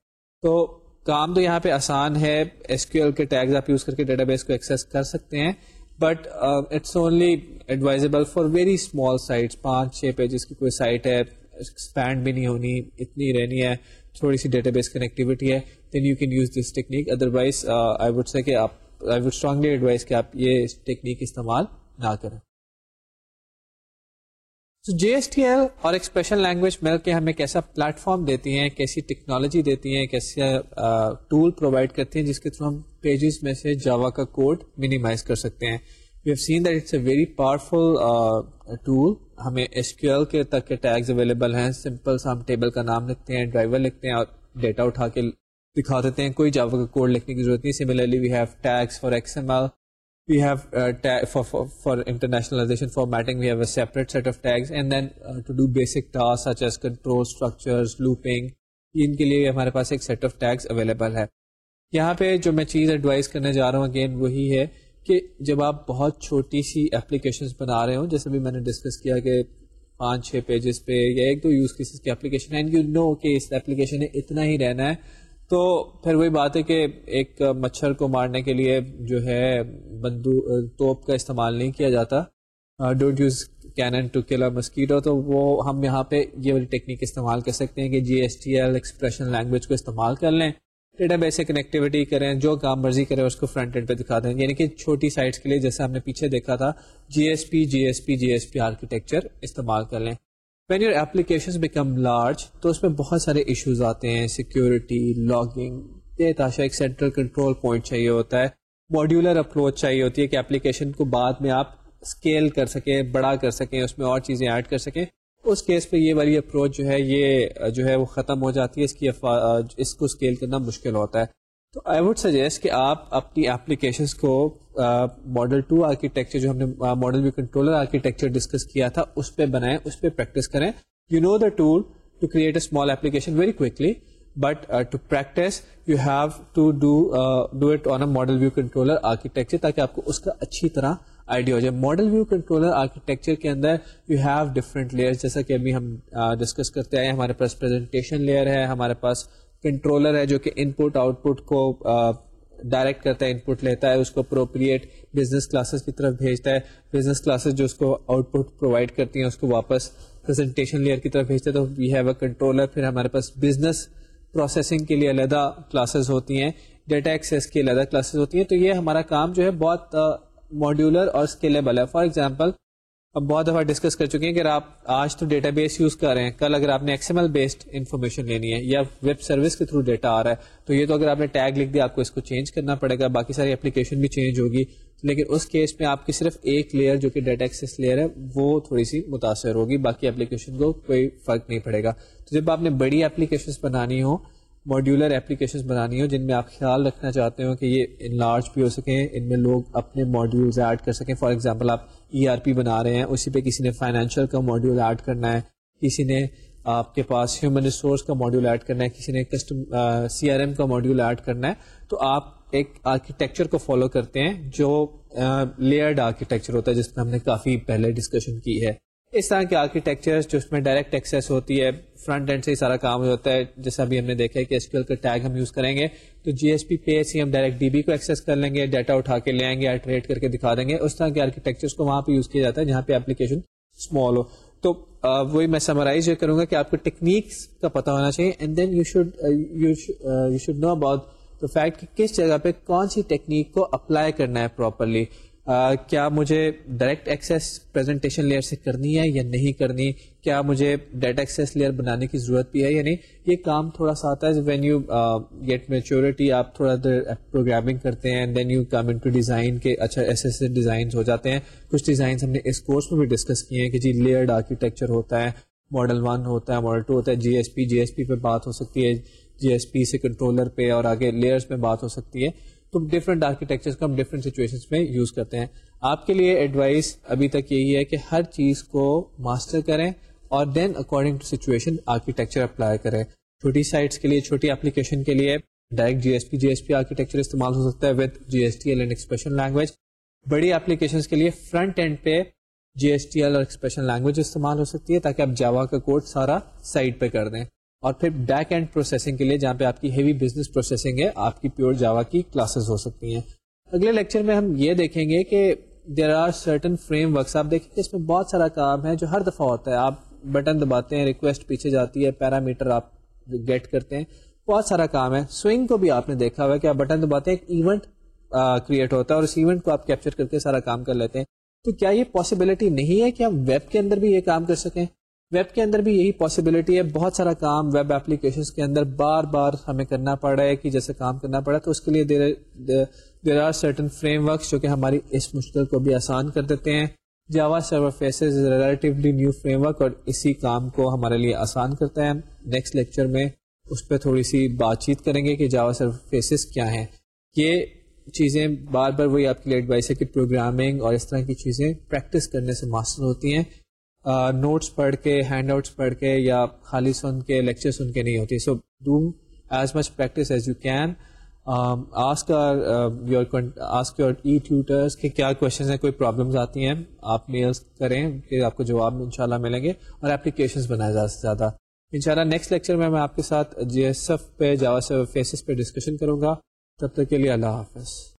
تو کام تو یہاں پہ آسان ہے ایس کیو ایل کے ٹیگز آپ یوز کر کے ڈیٹا بیس کو ایکسیس کر سکتے ہیں but it's only advisable for very small sites پانچ چھ پیجز کی کوئی سائٹ ہے ایکسپینڈ بھی نہیں ہونی اتنی رہنی ہے تھوڑی سی ڈیٹا بیس کنیکٹیوٹی ہے then you can use this technique otherwise I would say کہ آپ آئی وڈ اسٹرانگلی ایڈوائز کہ آپ یہ ٹیکنیک استعمال نہ کریں تو جی ایس ٹی ایل اور ایکسپریشن لینگویج مل کے ہمیں کیسا پلیٹ فارم دیتی ہیں کیسی ٹیکنالوجی دیتی ہیں کیسے ٹول پرووائڈ کرتی ہیں جس کے تھرو ہم پیجز میں سے جاوا کا کوڈ منیمائز کر سکتے ہیں we have seen that it's a very powerful tool ہمیں ایس کیو ایل کے تک کے ٹیگز اویلیبل ہیں سمپل سا ہم ٹیبل کا نام لکھتے ہیں ڈرائیور لکھتے ہیں اور ڈیٹا اٹھا کے دکھا دیتے ہیں کوئی جاوا کا کوڈ لکھنے کی ضرورت نہیں similarly we have tags for X M L we have for internationalization for meeting we have a separate set of tags and then to do basic task such as control structures looping ان کے لیے ہمارے پاس ایک set of tags available ہے یہاں پہ جو میں چیز ایڈوائز کرنے جا رہا ہوں اگین وہی ہے کہ جب آپ بہت چھوٹی سی اپلیکیشن بنا رہے ہوں جیسے بھی میں نے ڈسکس کیا کہ پانچ چھ پیجز پہ یا ایک دو یوز کیسز کی اپلیکیشن اینڈ یو نو کہ اس اپلیکیشن نے اتنا ہی رہنا ہے تو پھر وہی بات ہے کہ ایک مچھر کو مارنے کے لیے جو ہے بندو توپ کا استعمال نہیں کیا جاتا don't use can kill a mosquito تو وہ ہم یہاں پہ یہ والی ٹیکنیک استعمال کر سکتے ہیں کہ J S T L expression language کو استعمال کر لیں ڈیٹا بیس سے کنیکٹیوٹی کریں جو کام مرضی کریں اس کو فرنٹ پہ دکھا دیں یعنی کہ چھوٹی سائٹس کے لیے جیسے ہم نے پیچھے دیکھا تھا J S P J S P J S P architecture استعمال کر لیں when application application become large تو اس میں بہت سارے ایشوز آتے ہیں سیکیورٹی لاگنگ یہ تاشا ایک سینٹرل کنٹرول پوائنٹ چاہیے ہوتا ہے ماڈیولر اپروچ چاہیے ہوتی ہے کہ اپلیکیشن کو بعد میں آپ اسکیل کر سکیں بڑا کر سکیں اس میں اور چیزیں ایڈ کر سکیں اس کیس پہ یہ والی اپروچ جو ہے یہ جو ہے وہ ختم ہو جاتی ہے اس کی اس کو اسکیل کرنا مشکل ہوتا ہے تو آئی وڈ سجیسٹ کہ آپ اپنی اپلیکیشن کو ماڈل ٹو آرکیٹیکچر جو ہم نے ماڈل کنٹرولر آرکیٹیکچر ڈسکس کیا تھا اس پہ بنائیں اس پہ پریکٹس کریں you know the tool to create a small application very quickly but to practice you have to do do it on a model view controller architecture تاکہ آپ کو اس کا اچھی طرح آئیڈیا ہو جائے ماڈل ویو کنٹرولر آرکیٹیکچر کے اندر یو ہیو ڈفرینٹ لیئر جیسا کہ ابھی ہم ڈسکس uh, کرتے آئے ہیں ہمارے پاس لیئر ہے ہمارے پاس کنٹرولر ہے جو کہ ان پٹ آؤٹ پٹ کو ڈائریکٹ کرتا ہے ان پٹ لیتا ہے اس کو اپروپریٹ بزنس کلاسز کی طرف بھیجتا ہے بزنس کلاسز جو اس کو آؤٹ پٹ پرووائڈ کرتی ہیں اس کو واپس لیئر کی طرف بھیجتا ہے تو وی ہیو اے کنٹرولر پھر ہمارے پاس بزنس پروسیسنگ کے لیے علیحدہ کلاسز ہوتی ہیں ڈیٹا ایکسیس کی علیحدہ کلاسز ہوتی ہیں تو یہ ہمارا کام جو ہے بہت ماڈیولر اور اسکیلیبل ہے فار ایگزامپل اب بہت دفعہ ڈسکس کر چکے ہیں کہ آپ آج تو ڈیٹا بیس یوز کر رہے ہیں کل اگر آپ نے X M L based information لینی ہے یا ویب سروس کے تھرو ڈیٹا آ رہا ہے تو یہ تو اگر آپ نے ٹیگ لکھ دیا آپ کو اس کو چینج کرنا پڑے گا باقی ساری اپلیکیشن بھی چینج ہوگی لیکن اس کیس میں آپ کی صرف ایک لیئر جو کہ ڈیٹا ایکسس لیئر ہے وہ تھوڑی سی متاثر ہوگی باقی اپلیکیشن کو کوئی فرق نہیں پڑے گا تو جب آپ نے بڑی اپلیکیشن بنانی ہو ماڈیولر اپلیکیشنز بنانی ہو جن میں آپ خیال رکھنا چاہتے ہو کہ یہ ان لارج بھی ہو سکیں ان میں لوگ اپنے ماڈیولز ایڈ کر سکیں فار ایگزامپل آپ ای آر پی بنا رہے ہیں اسی پہ کسی نے فائنینشیل کا ماڈیول ایڈ کرنا ہے کسی نے آپ کے پاس ہیومن ریسورس کا ماڈیول ایڈ کرنا ہے کسی نے کسٹم سی آر ایم کا ماڈیول ایڈ کرنا ہے تو آپ ایک آرکیٹیکچر کو فالو کرتے ہیں جو لیئرڈ آرکیٹیکچر ہوتا ہے جس پہ ہم نے کافی پہلے ڈسکشن کی ہے اس طرح کے آرکیٹیکچر جو اس میں ڈائریکٹ ایکسیس ہوتی ہے فرنٹ اینڈ سے ہی سارا کام ہوتا ہے جیسا ابھی ہم نے دیکھا ہے کہ ایس کا ٹیگ ہم یوز کریں گے تو J S P P S ہم ڈائریکٹ ڈی بی کو ایکسیس کر لیں گے ڈیٹا اٹھا کے لے آئیں گے آلٹریٹ کر کے دکھا دیں گے اس طرح کے آرکیٹیکچرس کو وہاں پہ یوز کیا جاتا ہے جہاں پہ اپلیکیشن اسمال ہو تو وہی میں سمرائز یہ کروں گا کہ آپ کو ٹیکنیکس کا پتا ہونا چاہیے and then you should you should know about fact کہ کس جگہ پہ کون سی ٹیکنیک کو اپلائی کرنا ہے پراپرلی کیا مجھے ڈائریکٹ ایکسیس پریزنٹیشن لیئر سے کرنی ہے یا نہیں کرنی کیا مجھے ڈیٹ ایکسیس لیئر بنانے کی ضرورت بھی ہے یا نہیں یہ کام تھوڑا سا آتا ہے وین یو گیٹ آپ تھوڑا دیر پروگرامنگ کرتے ہیں then you come into design کے اچھا ایسے ایسے ڈیزائنس ہو جاتے ہیں کچھ ڈیزائنس ہم نے اس کورس میں بھی ڈسکس کیے ہیں کہ جی لیئرڈ آرکیٹیکچر ہوتا ہے ماڈل ون ہوتا ہے ماڈل ٹو ہوتا ہے جی S P J S P پہ بات ہو سکتی ہے جی ایس پی سے کنٹرولر پہ اور آگے لیئرس پہ بات ہو سکتی ہے تو ڈفرنٹ ڈفرنٹ سچویشن میں یوز کرتے ہیں آپ کے لیے ایڈوائز ابھی تک یہی ہے کہ ہر چیز کو ماسٹر کریں اور then according to situation architecture apply کریں چھوٹی سائٹس کے لیے چھوٹی اپلیکیشن کے لیے direct J S P J S P architecture استعمال ہو سکتا ہے with J S T L and expression language بڑی اپلیکیشن کے لیے فرنٹ اینڈ پہ جی ایس ٹی ایل اور ایکسپریشن لینگویج استعمال ہو سکتی ہے تاکہ آپ جاوا کا کوڈ سارا سائٹ پہ کر دیں اور پھر بیک اینڈ پروسیسنگ کے لیے جہاں پہ آپ کی ہیوی بزنس پروسیسنگ ہے آپ کی پیور جاوا کی کلاسز ہو سکتی ہیں اگلے لیکچر میں ہم یہ دیکھیں گے کہ there are certain frameworks آپ دیکھیں اس میں بہت سارا کام ہے جو ہر دفعہ ہوتا ہے آپ بٹن دباتے ہیں ریکویسٹ پیچھے جاتی ہے پیرامیٹر آپ گیٹ کرتے ہیں بہت سارا کام ہے سوئنگ کو بھی آپ نے دیکھا ہوا ہے کہ آپ بٹن دباتے ہیں ایک ایونٹ کریٹ ہوتا ہے اور اس ایونٹ کو آپ کیپچر کر کے سارا کام کر لیتے ہیں تو کیا یہ پاسبلٹی نہیں ہے کہ ہم ویب کے اندر بھی یہ کام کر سکیں ویب کے اندر بھی یہی پاسبلٹی ہے بہت سارا کام ویب اپلیکیشن کے اندر بار بار ہمیں کرنا پڑ رہا ہے کہ جیسے کام کرنا پڑا تو اس کے لیے there are certain frameworks جو کہ ہماری اس مشکل کو بھی آسان کر دیتے ہیں Java Server Faces relatively new framework اور اسی کام کو ہمارے لیے آسان کرتا ہے نیکسٹ لیکچر میں اس پہ تھوڑی سی بات چیت کریں گے کہ جاوا سرور فیسز کیا ہیں یہ چیزیں بار بار وہی آپ کے لیے ایڈوائس ہے کہ پروگرامنگ اور اس طرح کی چیزیں پریکٹس کرنے سے ماسٹر ہوتی ہیں نوٹس پڑھ کے ہینڈ آؤٹس پڑھ کے یا خالی سن کے لیکچر سن کے نہیں ہوتی so do as much practice as you can ask your e tutors کہ کیا ہیں کوئی پرابلمس آتی ہیں آپ میلس کریں کہ آپ کو جواب ان شاء اللہ ملیں گے اور اپلیکیشنس بنائے زیادہ سے زیادہ ان شاء اللہ نیکسٹ لیکچر میں میں آپ کے ساتھ جی ایس ایف پہ جاوا سے فیسز پہ ڈسکشن کروں گا تب تک کے لیے اللہ حافظ